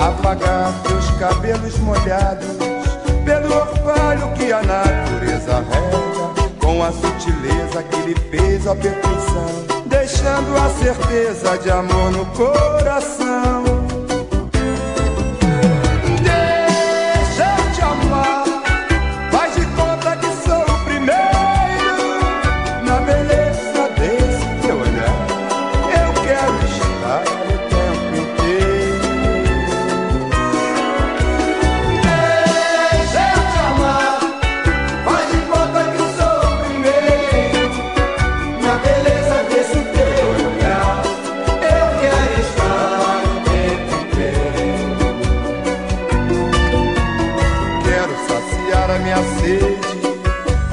apagar teus cabelos molhados pelo orvalho que a natureza rega, com a sutileza que lhe fez a perfeição, deixando a certeza de amor no coração.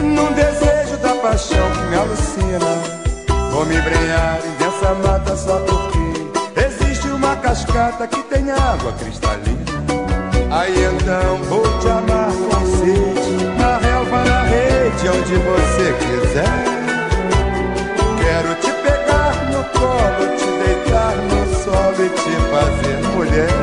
Num desejo da paixão que me alucina. Vou me embrenhar em mata só porque existe uma cascata que tem água cristalina. Aí então vou te amar com sede, na relva, na rede, onde você quiser. Quero te pegar no colo, te deitar no solo e te fazer mulher.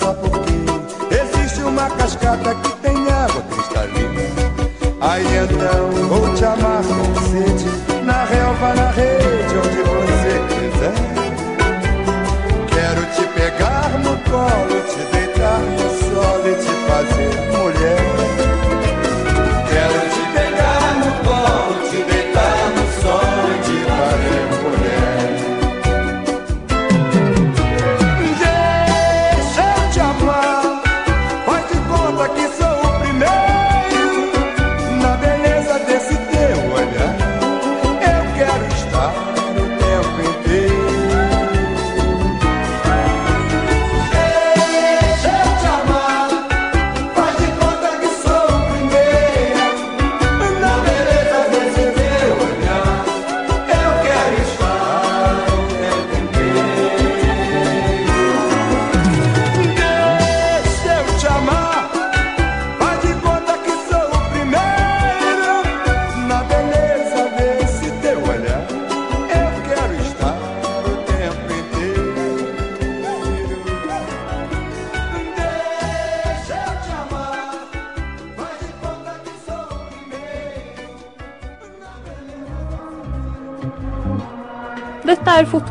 Só porque existe uma cascata que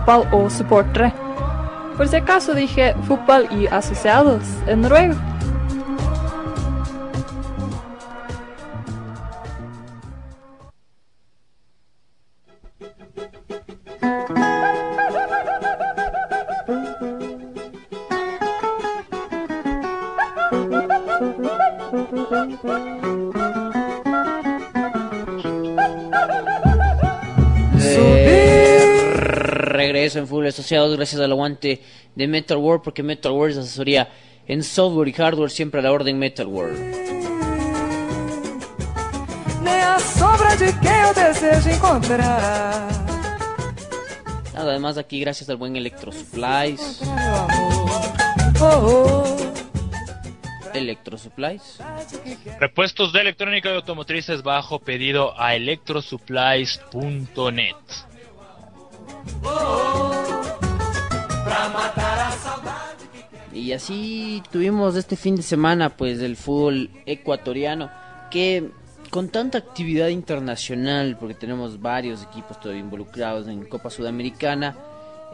Fotboll och supportare. Por si acaso dije fútbol y asociados en noruego. Asociados gracias al aguante de Metal World porque Metal World es asesoría en software y hardware siempre a la orden Metal World. Nada, además aquí gracias al buen Electro Supplies. Oh, oh. Electro Supplies. Repuestos de electrónica y automotrices bajo pedido a electrosupplies.net. Y así tuvimos este fin de semana pues del fútbol ecuatoriano que con tanta actividad internacional, porque tenemos varios equipos todavía involucrados en Copa Sudamericana,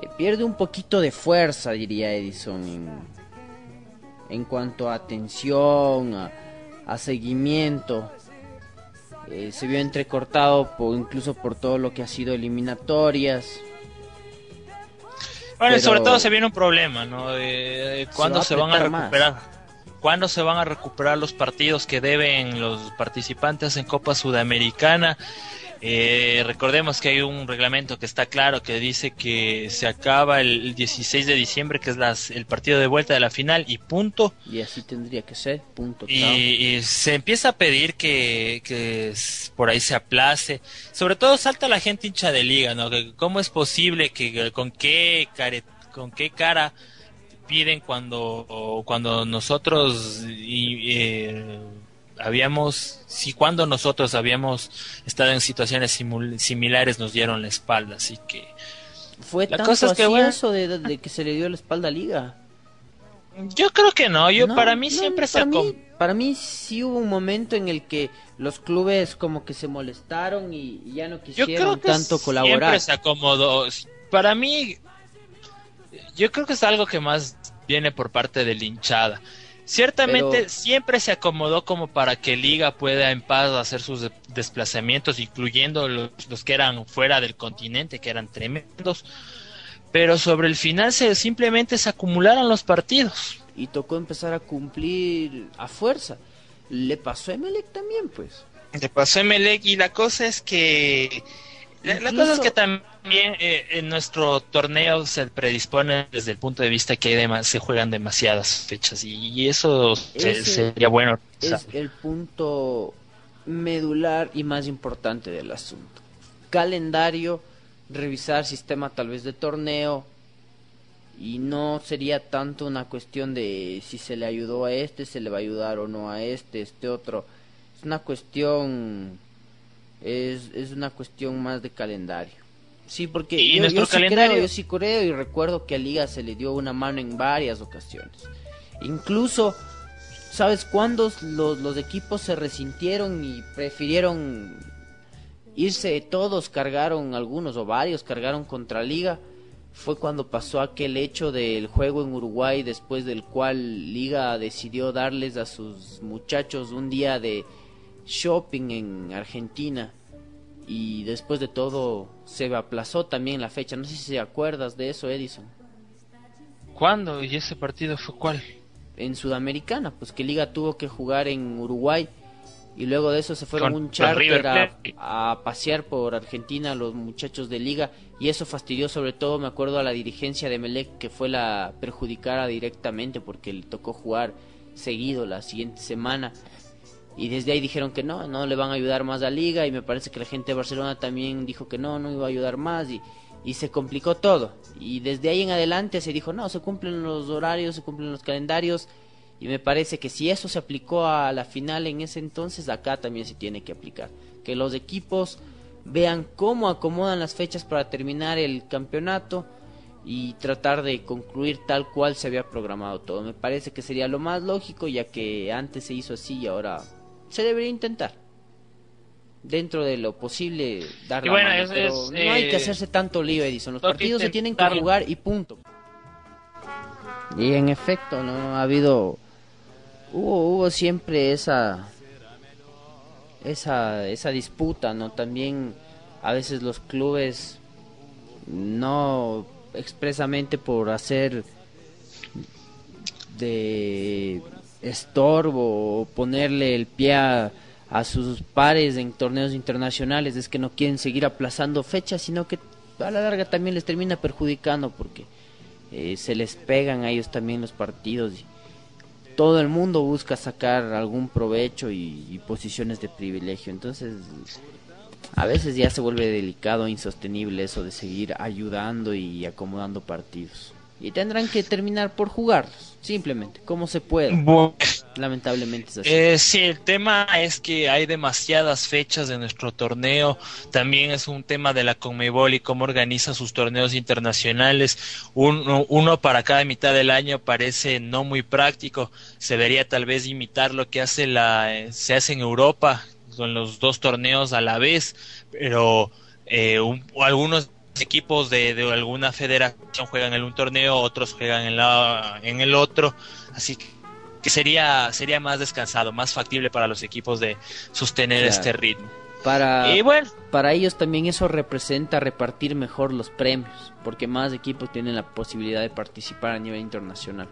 eh, pierde un poquito de fuerza, diría Edison, en, cuanto a atención, a, seguimiento. Eh, se vio entrecortado incluso por todo lo que ha sido eliminatorias. Bueno, Pero- sobre todo se viene un problema, ¿no? De, cuándo va a se, van a más. recuperar. ¿Cuándo se van a recuperar los partidos que deben los participantes en Copa Sudamericana? Eh, recordemos que hay un reglamento que está claro que dice que se acaba el 16 de diciembre, que es las, el partido de vuelta de la final, y punto. Y así tendría que ser, punto. Y, y se empieza a pedir que, por ahí se aplace. Sobre todo salta la gente hincha de liga, ¿no? ¿Cómo es posible que con qué care- con qué cara piden cuando cuando nosotros y, eh, habíamos si cuando nosotros habíamos estado en situaciones similares nos dieron la espalda, así que Fue la tanto cosa es que, bueno. eso de, de que se le dio la espalda a Liga. yo creo que no, yo No, para mí no, siempre se para mí, para mí sí hubo un momento en el que los clubes como que se molestaron y, y ya no Yo quisieron creo que tanto colaborar. siempre se acomodó. Para mí, yo creo que es algo que más viene por parte de la hinchada. Ciertamente Pero- siempre se acomodó como para que Liga pueda en paz hacer sus de- desplazamientos, incluyendo los, los que eran fuera del continente, que eran tremendos. Pero sobre el final se simplemente se acumularon los partidos. Y tocó empezar a cumplir a fuerza. Le pasó a Emelec también, pues. Le pasó a Emelec y la cosa es que La, la cosa es que también eh, en nuestro torneo se predispone desde el punto de vista que hay dema- se juegan demasiadas fechas y, y eso se- sería bueno. Es el punto medular y más importante del asunto. Calendario, revisar sistema tal vez de torneo y no sería tanto una cuestión de si se le ayudó a este, se le va a ayudar o no a este, este otro. Es una cuestión es, es una cuestión más de calendario. Sí, porque Y yo, nuestro yo sí calendario- creo, yo sí creo y recuerdo que a Liga se le dio una mano en varias ocasiones. Incluso ¿Sabes cuándo los, los equipos se resintieron y prefirieron irse todos, cargaron algunos o varios, cargaron contra Liga? Fue cuando pasó aquel hecho del juego en Uruguay, después del cual Liga decidió darles a sus muchachos un día de shopping en Argentina. Y después de todo se aplazó también la fecha. No sé si te acuerdas de eso, Edison. ¿Cuándo? ¿Y ese partido fue cuál? en Sudamericana, pues que Liga tuvo que jugar en Uruguay y luego de eso se fueron Con- un charter a, a pasear por Argentina los muchachos de Liga y eso fastidió sobre todo, me acuerdo, a la dirigencia de Melec que fue la perjudicada directamente porque le tocó jugar seguido la siguiente semana y desde ahí dijeron que no, no le van a ayudar más a Liga y me parece que la gente de Barcelona también dijo que no, no iba a ayudar más y, y se complicó todo. Y desde ahí en adelante se dijo, no, se cumplen los horarios, se cumplen los calendarios y me parece que si eso se aplicó a la final en ese entonces, acá también se tiene que aplicar. Que los equipos vean cómo acomodan las fechas para terminar el campeonato y tratar de concluir tal cual se había programado todo. Me parece que sería lo más lógico ya que antes se hizo así y ahora se debería intentar. Dentro de lo posible dar la bueno, mano, es- pero es, no hay eh, que hacerse tanto lío, Edison. Los partidos se tienen que jugar y punto. Y en efecto, no ha habido hubo hubo siempre esa esa esa disputa, ¿no? También a veces los clubes no expresamente por hacer de estorbo o ponerle el pie a, a sus pares en torneos internacionales es que no quieren seguir aplazando fechas, sino que a la larga también les termina perjudicando porque eh, se les pegan a ellos también los partidos y todo el mundo busca sacar algún provecho y, y posiciones de privilegio. Entonces, a veces ya se vuelve delicado e insostenible eso de seguir ayudando y acomodando partidos. Y tendrán que terminar por jugarlos, simplemente, como se pueda. Bu- Lamentablemente es así. Eh, sí, el tema es que hay demasiadas fechas de nuestro torneo. También es un tema de la Conmebol y cómo organiza sus torneos internacionales. Uno, uno para cada mitad del año parece no muy práctico. Se debería tal vez imitar lo que hace la, eh, se hace en Europa con los dos torneos a la vez, pero eh, un- algunos equipos de, de alguna federación juegan en un torneo, otros juegan en, la, en el otro. Así que sería, sería más descansado, más factible para los equipos de sostener Claro. este ritmo. Para, Y bueno, para ellos también eso representa repartir mejor los premios, porque más equipos tienen la posibilidad de participar a nivel internacional.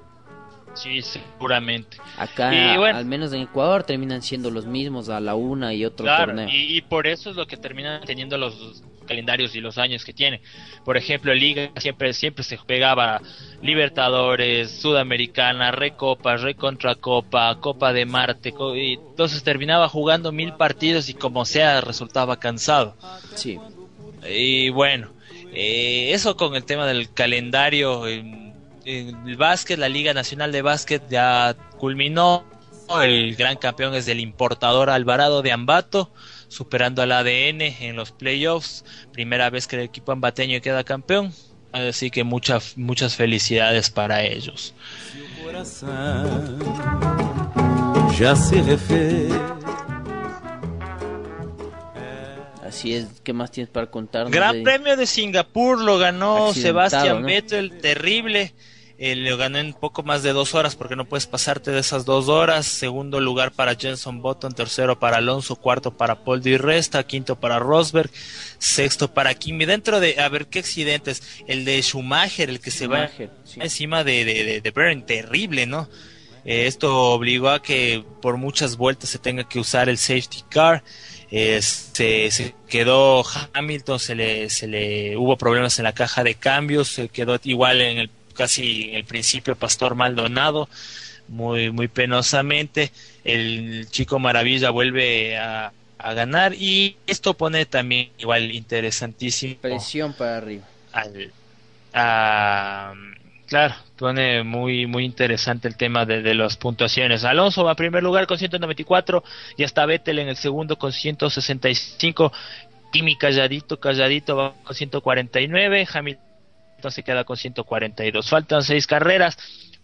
sí, seguramente. Acá, Y bueno. al menos en Ecuador, terminan siendo los mismos a la una y otro Claro, torneo. y, y por eso es lo que terminan teniendo los calendarios y los años que tiene. Por ejemplo, Liga siempre siempre se pegaba Libertadores, Sudamericana, Recopa, Recontracopa, Copa de Marte, y entonces terminaba jugando mil partidos y como sea resultaba cansado. Sí, Y bueno, eh, eso con el tema del calendario. En, en el básquet, la Liga Nacional de Básquet ya culminó. El gran campeón es el importador Alvarado de Ambato, superando al ADN en los playoffs. Primera vez que el equipo ambateño queda campeón. Así que muchas muchas felicidades para ellos. así es. ¿Qué más tienes para contarnos? Gran de- Premio de Singapur lo ganó Sebastián ¿no? Vettel, terrible. Eh, lo ganó en poco más de dos horas porque no puedes pasarte de esas dos horas. Segundo lugar para Jenson Button, tercero para Alonso, cuarto para Paul Di Resta, quinto para Rosberg, sexto para Kimi. Dentro de, a ver qué accidentes, el de Schumacher, el que se va sí. encima de, de, de, de Bernd, terrible, ¿no? Eh, esto obligó a que por muchas vueltas se tenga que usar el safety car. Eh, se, se quedó Hamilton, se le, se le hubo problemas en la caja de cambios, se quedó igual en el casi en el principio Pastor Maldonado, muy muy penosamente. El chico Maravilla vuelve a, a ganar y esto pone también igual interesantísimo Presión para arriba. al a- claro pone muy muy interesante el tema de, de las puntuaciones Alonso va a primer lugar con 194 y hasta Vettel en el segundo con 165 Kimi calladito calladito va con 149 Hamilton se queda con 142 faltan seis carreras.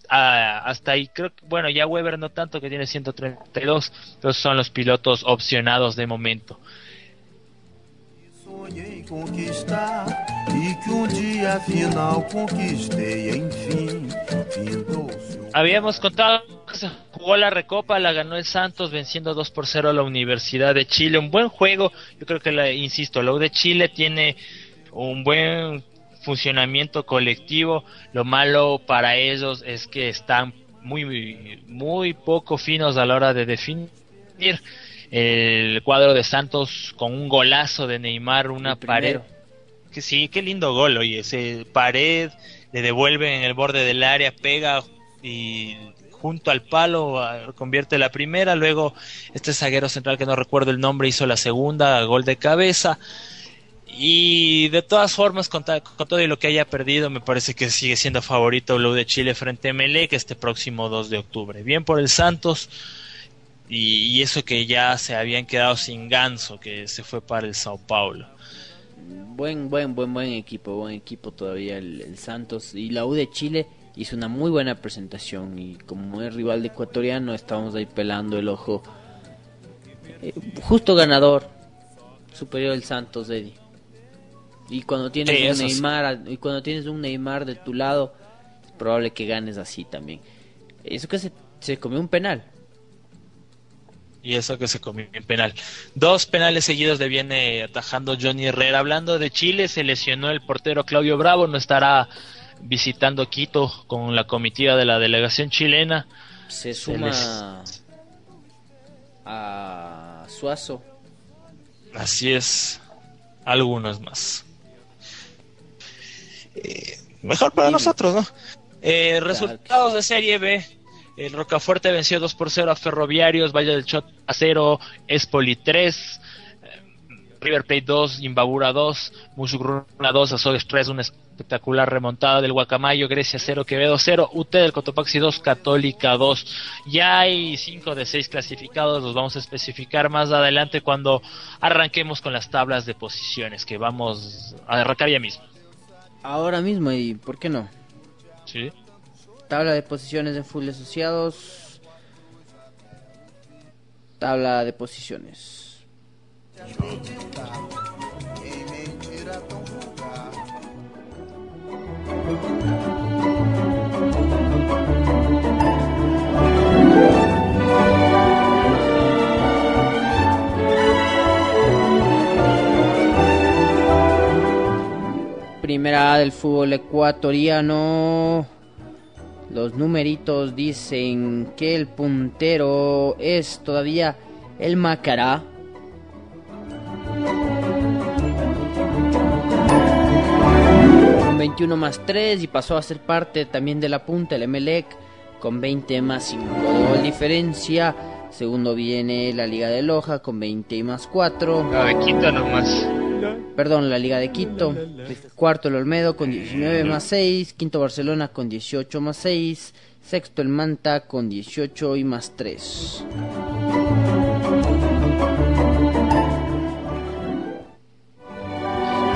Ah, hasta ahí creo que, bueno ya Weber no tanto que tiene 132 entonces son los pilotos opcionados de momento. Conquistar que enfim, Habíamos contado que se jugó la Recopa, la ganó el Santos venciendo 2 por 0 a la Universidad de Chile. Un buen juego, yo creo que, la, insisto, la U de Chile tiene un buen funcionamiento colectivo. Lo malo para ellos es que están muy, muy poco finos a la hora de definir. El cuadro de Santos con un golazo de Neymar, una pared que sí, qué lindo gol, oye, ese pared le devuelve en el borde del área, pega y junto al palo convierte la primera, luego este zaguero central que no recuerdo el nombre hizo la segunda, gol de cabeza. Y de todas formas, con, todo y lo que haya perdido, me parece que sigue siendo favorito Blue de Chile frente a Melec este próximo 2 de octubre. Bien por el Santos, y, eso que ya se habían quedado sin ganso, que se fue para el Sao Paulo. Buen, buen, buen, buen equipo, buen equipo todavía el, Santos. Y la U de Chile hizo una muy buena presentación. Y como es rival de ecuatoriano, estamos ahí pelando el ojo. Eh, justo ganador, superior el Santos, Eddie. Y cuando tienes Sí, un sí. Neymar, y cuando tienes un Neymar de tu lado, es probable que ganes así también. Eso que se, se comió un penal. Y eso que se comió en penal. Dos penales seguidos le viene atajando Johnny Herrera. Hablando de Chile, se lesionó el portero Claudio Bravo. No estará visitando Quito con la comitiva de la delegación chilena. Se Se suma les- a Suazo. Así es. Algunos más. Eh, mejor para Dime. nosotros, ¿no? Eh, resultados de Serie B. El Rocafuerte venció 2 por 0 a Ferroviarios, Valle del Chot a 0, Espoli 3, eh, River Plate 2, Imbabura 2, Musugruna 2, Azogues 3, una espectacular remontada del Guacamayo, Grecia 0, Quevedo 0, UT del Cotopaxi 2, Católica 2. Ya hay 5 de 6 clasificados, los vamos a especificar más adelante cuando arranquemos con las tablas de posiciones, que vamos a arrancar ya mismo. Ahora mismo, y ¿por qué no? ¿Sí? Tabla de posiciones en full asociados. Tabla de posiciones. Primera A del fútbol ecuatoriano. Los numeritos dicen que el puntero es todavía el Macará. Con 21 más 3 y pasó a ser parte también de la punta el Emelec con 20 más 5 de diferencia. Segundo viene la Liga de Loja con 20 más 4. La de Quito nomás. Perdón, la Liga de Quito. Cuarto el Olmedo con 19 más 6. Quinto Barcelona con 18 más 6. Sexto el Manta con 18 y más 3.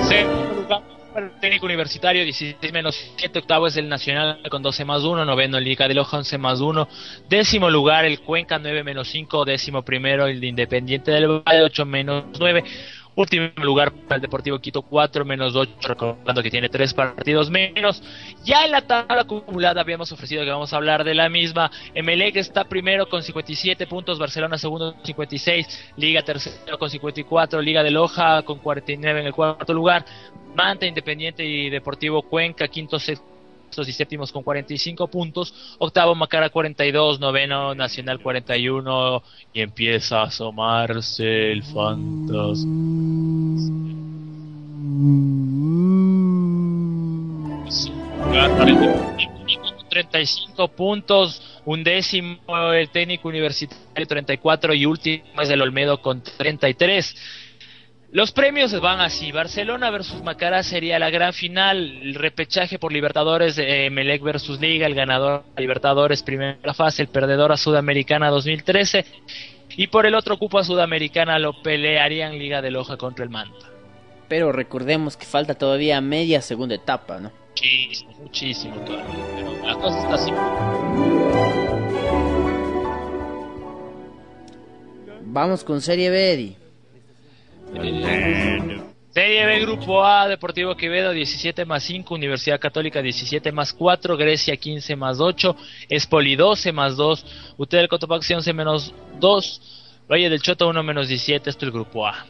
Segundo lugar, el técnico universitario, 16 menos 7. Octavo es el Nacional con 12 más 1. Noveno, el Liga de Loja, 11 más 1. Décimo lugar, el Cuenca, 9 menos 5. Décimo primero, el de Independiente del Valle, 8 menos 9. Último lugar para el Deportivo Quito, 4 menos 8, recordando que tiene 3 partidos menos. Ya en la tabla acumulada habíamos ofrecido que vamos a hablar de la misma. Emelec está primero con 57 puntos, Barcelona segundo con 56, Liga tercero con 54, Liga de Loja con 49 en el cuarto lugar, Manta, Independiente y Deportivo Cuenca, quinto, sextos y séptimos con 45 puntos, octavo Macara 42, noveno Nacional 41 y empieza a asomarse el fantasma. Para el Deportivo con 35 puntos, un décimo el técnico universitario 34 y último es el Olmedo con 33. Los premios van así. Barcelona versus Macará sería la gran final. El repechaje por Libertadores de Melec versus Liga. El ganador a Libertadores primera fase. El perdedor a Sudamericana 2013. Y por el otro cupo a Sudamericana lo pelearían Liga de Loja contra el Manta. Pero recordemos que falta todavía media segunda etapa, ¿no? Muchísimo, muchísimo todavía. Pero la cosa está así. Vamos con Serie B, Eddie. Serie B Grupo A, Deportivo Quevedo 17 más 5, Universidad Católica 17 más 4, Grecia 15 más 8, Espoli 12 más 2, UTEL Cotopaxi 11 menos 2, Valle del Chota 1 menos 17, esto es el Grupo A.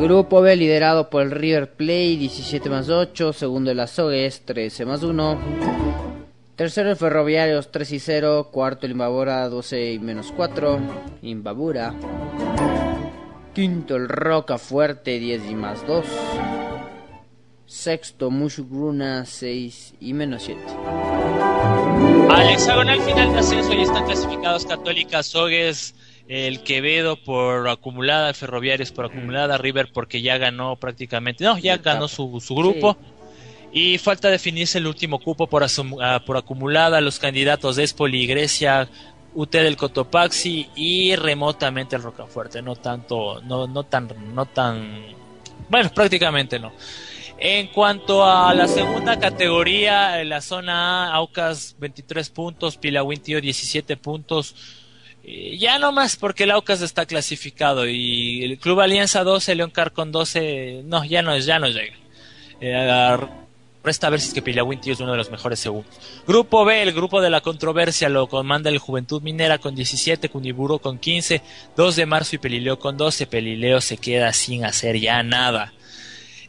Grupo B liderado por el River Plate 17 más 8, segundo el Azogues 13 más 1, tercero el Ferroviarios 3 y 0, cuarto el Imbabura 12 y menos 4, Imbabura, quinto el Roca Fuerte 10 y más 2, sexto Mushugruna 6 y menos 7. Al hexagonal final de ascenso ya están clasificados Católica, Sogues, el Quevedo por acumulada, Ferroviarios por acumulada, River porque ya ganó prácticamente, no, ya ganó su, su grupo. Y falta definirse el último cupo por, ah, por acumulada, los candidatos de Espoli, Grecia, UT del Cotopaxi y remotamente el Rocafuerte, no tanto, no, no tan, no tan, bueno, prácticamente no. En cuanto a la segunda categoría, la zona A, Aucas 23 puntos, Pilahuintío 17 puntos. Eh, Ya no más porque el Aucas está clasificado y el Club Alianza 12, León Car con 12, no, ya no, ya no llega. Eh, resta ver si es que Pilahuintío es uno de los mejores segundos. Grupo B, el grupo de la controversia lo comanda el Juventud Minera con 17, Cuniburo con 15, 2 de marzo y Pelileo con 12. Pelileo se queda sin hacer ya nada.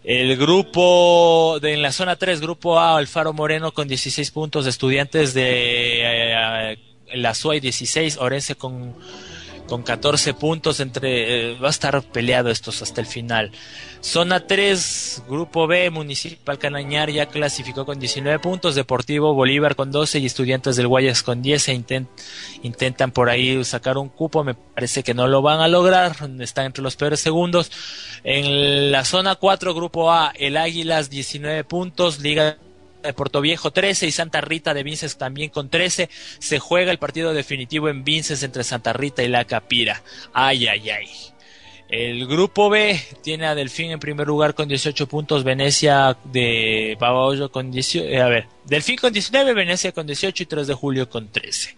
El grupo de en la zona 3, grupo A, Alfaro Moreno con 16 puntos, estudiantes de eh, la SUAY 16, Orense con, con 14 puntos, entre eh, va a estar peleado estos hasta el final. Zona 3, grupo B, Municipal Canañar ya clasificó con 19 puntos, Deportivo Bolívar con 12 y Estudiantes del Guayas con 10 e intent- intentan por ahí sacar un cupo, me parece que no lo van a lograr, están entre los peores segundos. En la zona 4, grupo A, el Águilas 19 puntos, Liga de Puerto Viejo 13 y Santa Rita de Vinces también con 13. Se juega el partido definitivo en Vinces entre Santa Rita y la Capira. Ay, ay, ay. El grupo B tiene a Delfín en primer lugar con 18 puntos, Venecia de Babahoyo con 18, eh, a ver, Delfín con 19, Venecia con 18 y 3 de julio con 13.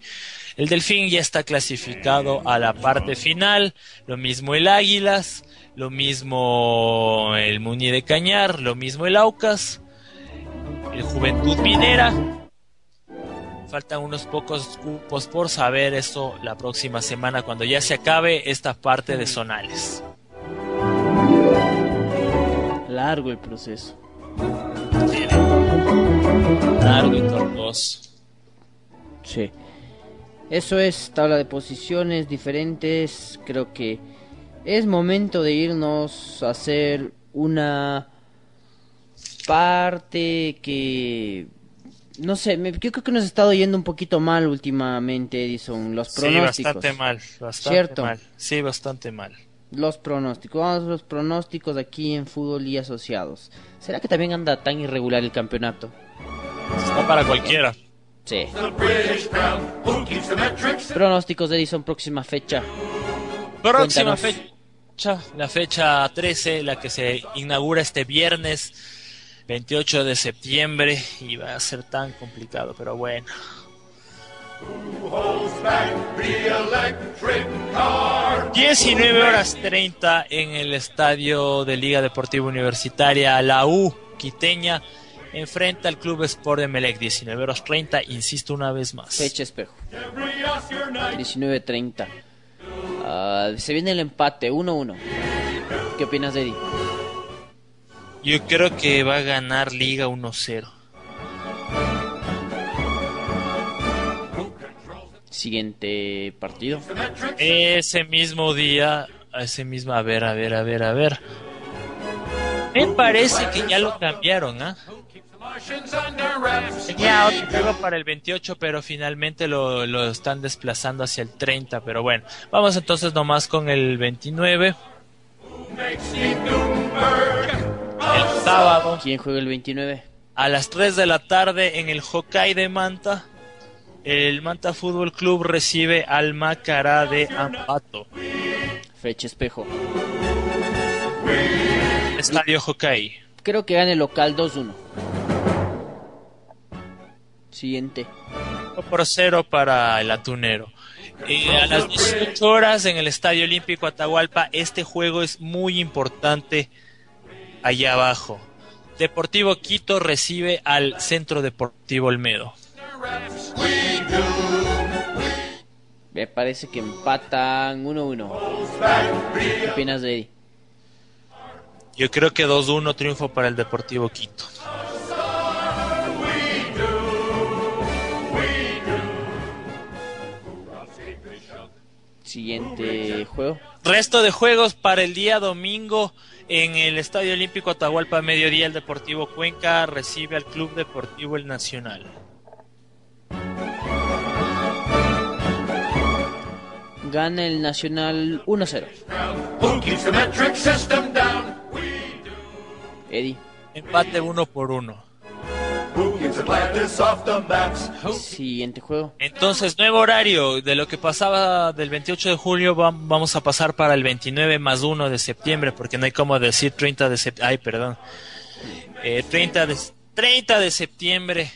El Delfín ya está clasificado a la parte final, lo mismo el Águilas, lo mismo el Muni de Cañar, lo mismo el Aucas, el Juventud Minera. Faltan unos pocos cupos por saber eso la próxima semana cuando ya se acabe esta parte de zonales. Largo el proceso. Largo y tortuoso. Sí. Eso es tabla de posiciones diferentes. Creo que es momento de irnos a hacer una parte que no sé, me- yo creo que nos ha estado yendo un poquito mal últimamente, Edison, los Sí, pronósticos. bastante mal, bastante Cierto. mal. Sí, bastante mal. Los pronósticos, vamos a los pronósticos aquí en fútbol y asociados. ¿Será que también anda tan irregular el campeonato? Está para cualquiera. Sí. Pronósticos de Edison, próxima fecha. Próxima Cuéntanos. fecha, la fecha 13, la que se inaugura este viernes 28 de septiembre y va a ser tan complicado, pero bueno. 19 horas 30 en el estadio de Liga Deportiva Universitaria, la U Quiteña enfrenta al Club Sport de Melec, 19 horas 30, insisto una vez más. Fecha espejo. 19.30. Ah, se viene el empate, 1-1. ¿Qué opinas, Eddie? Yo creo que va a ganar Liga 1-0. Siguiente partido. Ese mismo día, ese mismo, a ver, a ver, a ver, a ver. Me parece que ya lo cambiaron, ¿ah? Tenía otro juego para el 28, pero finalmente lo, lo están desplazando hacia el 30. Pero bueno, vamos entonces nomás con el 29. El sábado ¿Quién juega el 29? a las 3 de la tarde en el Hokkaido de Manta. El Manta Fútbol Club recibe al Macará de Ambato. Fecha espejo. Estadio Hokkaido. Creo que gane el local 2-1. Siguiente. 1 por 0 para el Atunero. Eh, a las 18 horas en el Estadio Olímpico Atahualpa, este juego es muy importante allá abajo. Deportivo Quito recibe al Centro Deportivo Olmedo. Me parece que empatan 1-1. ¿Qué opinas de Eddie? Yo creo que 2-1 triunfo para el Deportivo Quito. Siguiente juego. Resto de juegos para el día domingo en el Estadio Olímpico Atahualpa a mediodía el Deportivo Cuenca recibe al Club Deportivo El Nacional. Gana el Nacional 1-0. Eddie. Empate uno por uno. Siguiente juego. Entonces, nuevo horario de lo que pasaba del 28 de julio, va- vamos a pasar para el 29 más 1 de septiembre, porque no hay como decir 30 de septiembre. Ay, perdón. Eh, 30, de, 30 de septiembre,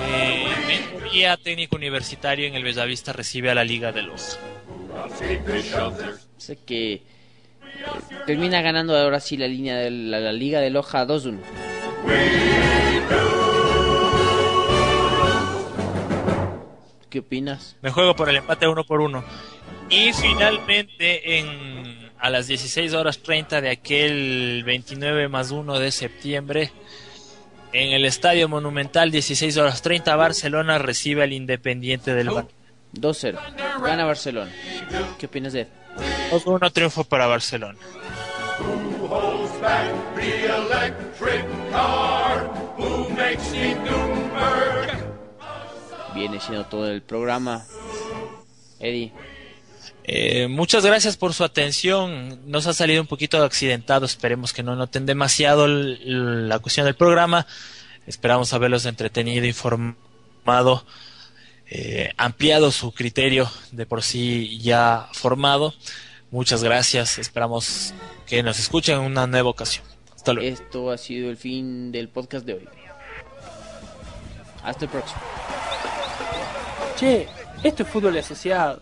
eh, técnico universitario en el Bellavista recibe a la Liga de los. Sé que eh, termina ganando ahora sí la línea de la, la Liga de Loja 2-1. ¿Qué opinas? Me juego por el empate uno por uno. Y finalmente, en, a las 16 horas 30 de aquel 29 más 1 de septiembre, en el Estadio Monumental, 16 horas 30, Barcelona recibe al Independiente del Bar. 2-0. Gana Barcelona. ¿Qué opinas de Ed? 2-1 triunfo para Barcelona. Viene siendo todo el programa. Eddie. Eh, muchas gracias por su atención. Nos ha salido un poquito accidentado. Esperemos que no noten demasiado la cuestión del programa. Esperamos haberlos entretenido, informado, eh, ampliado su criterio de por sí ya formado. Muchas gracias. Esperamos que nos escuchen en una nueva ocasión. Hasta luego. Esto ha sido el fin del podcast de hoy. Hasta el próximo. Che, esto es fútbol asociado.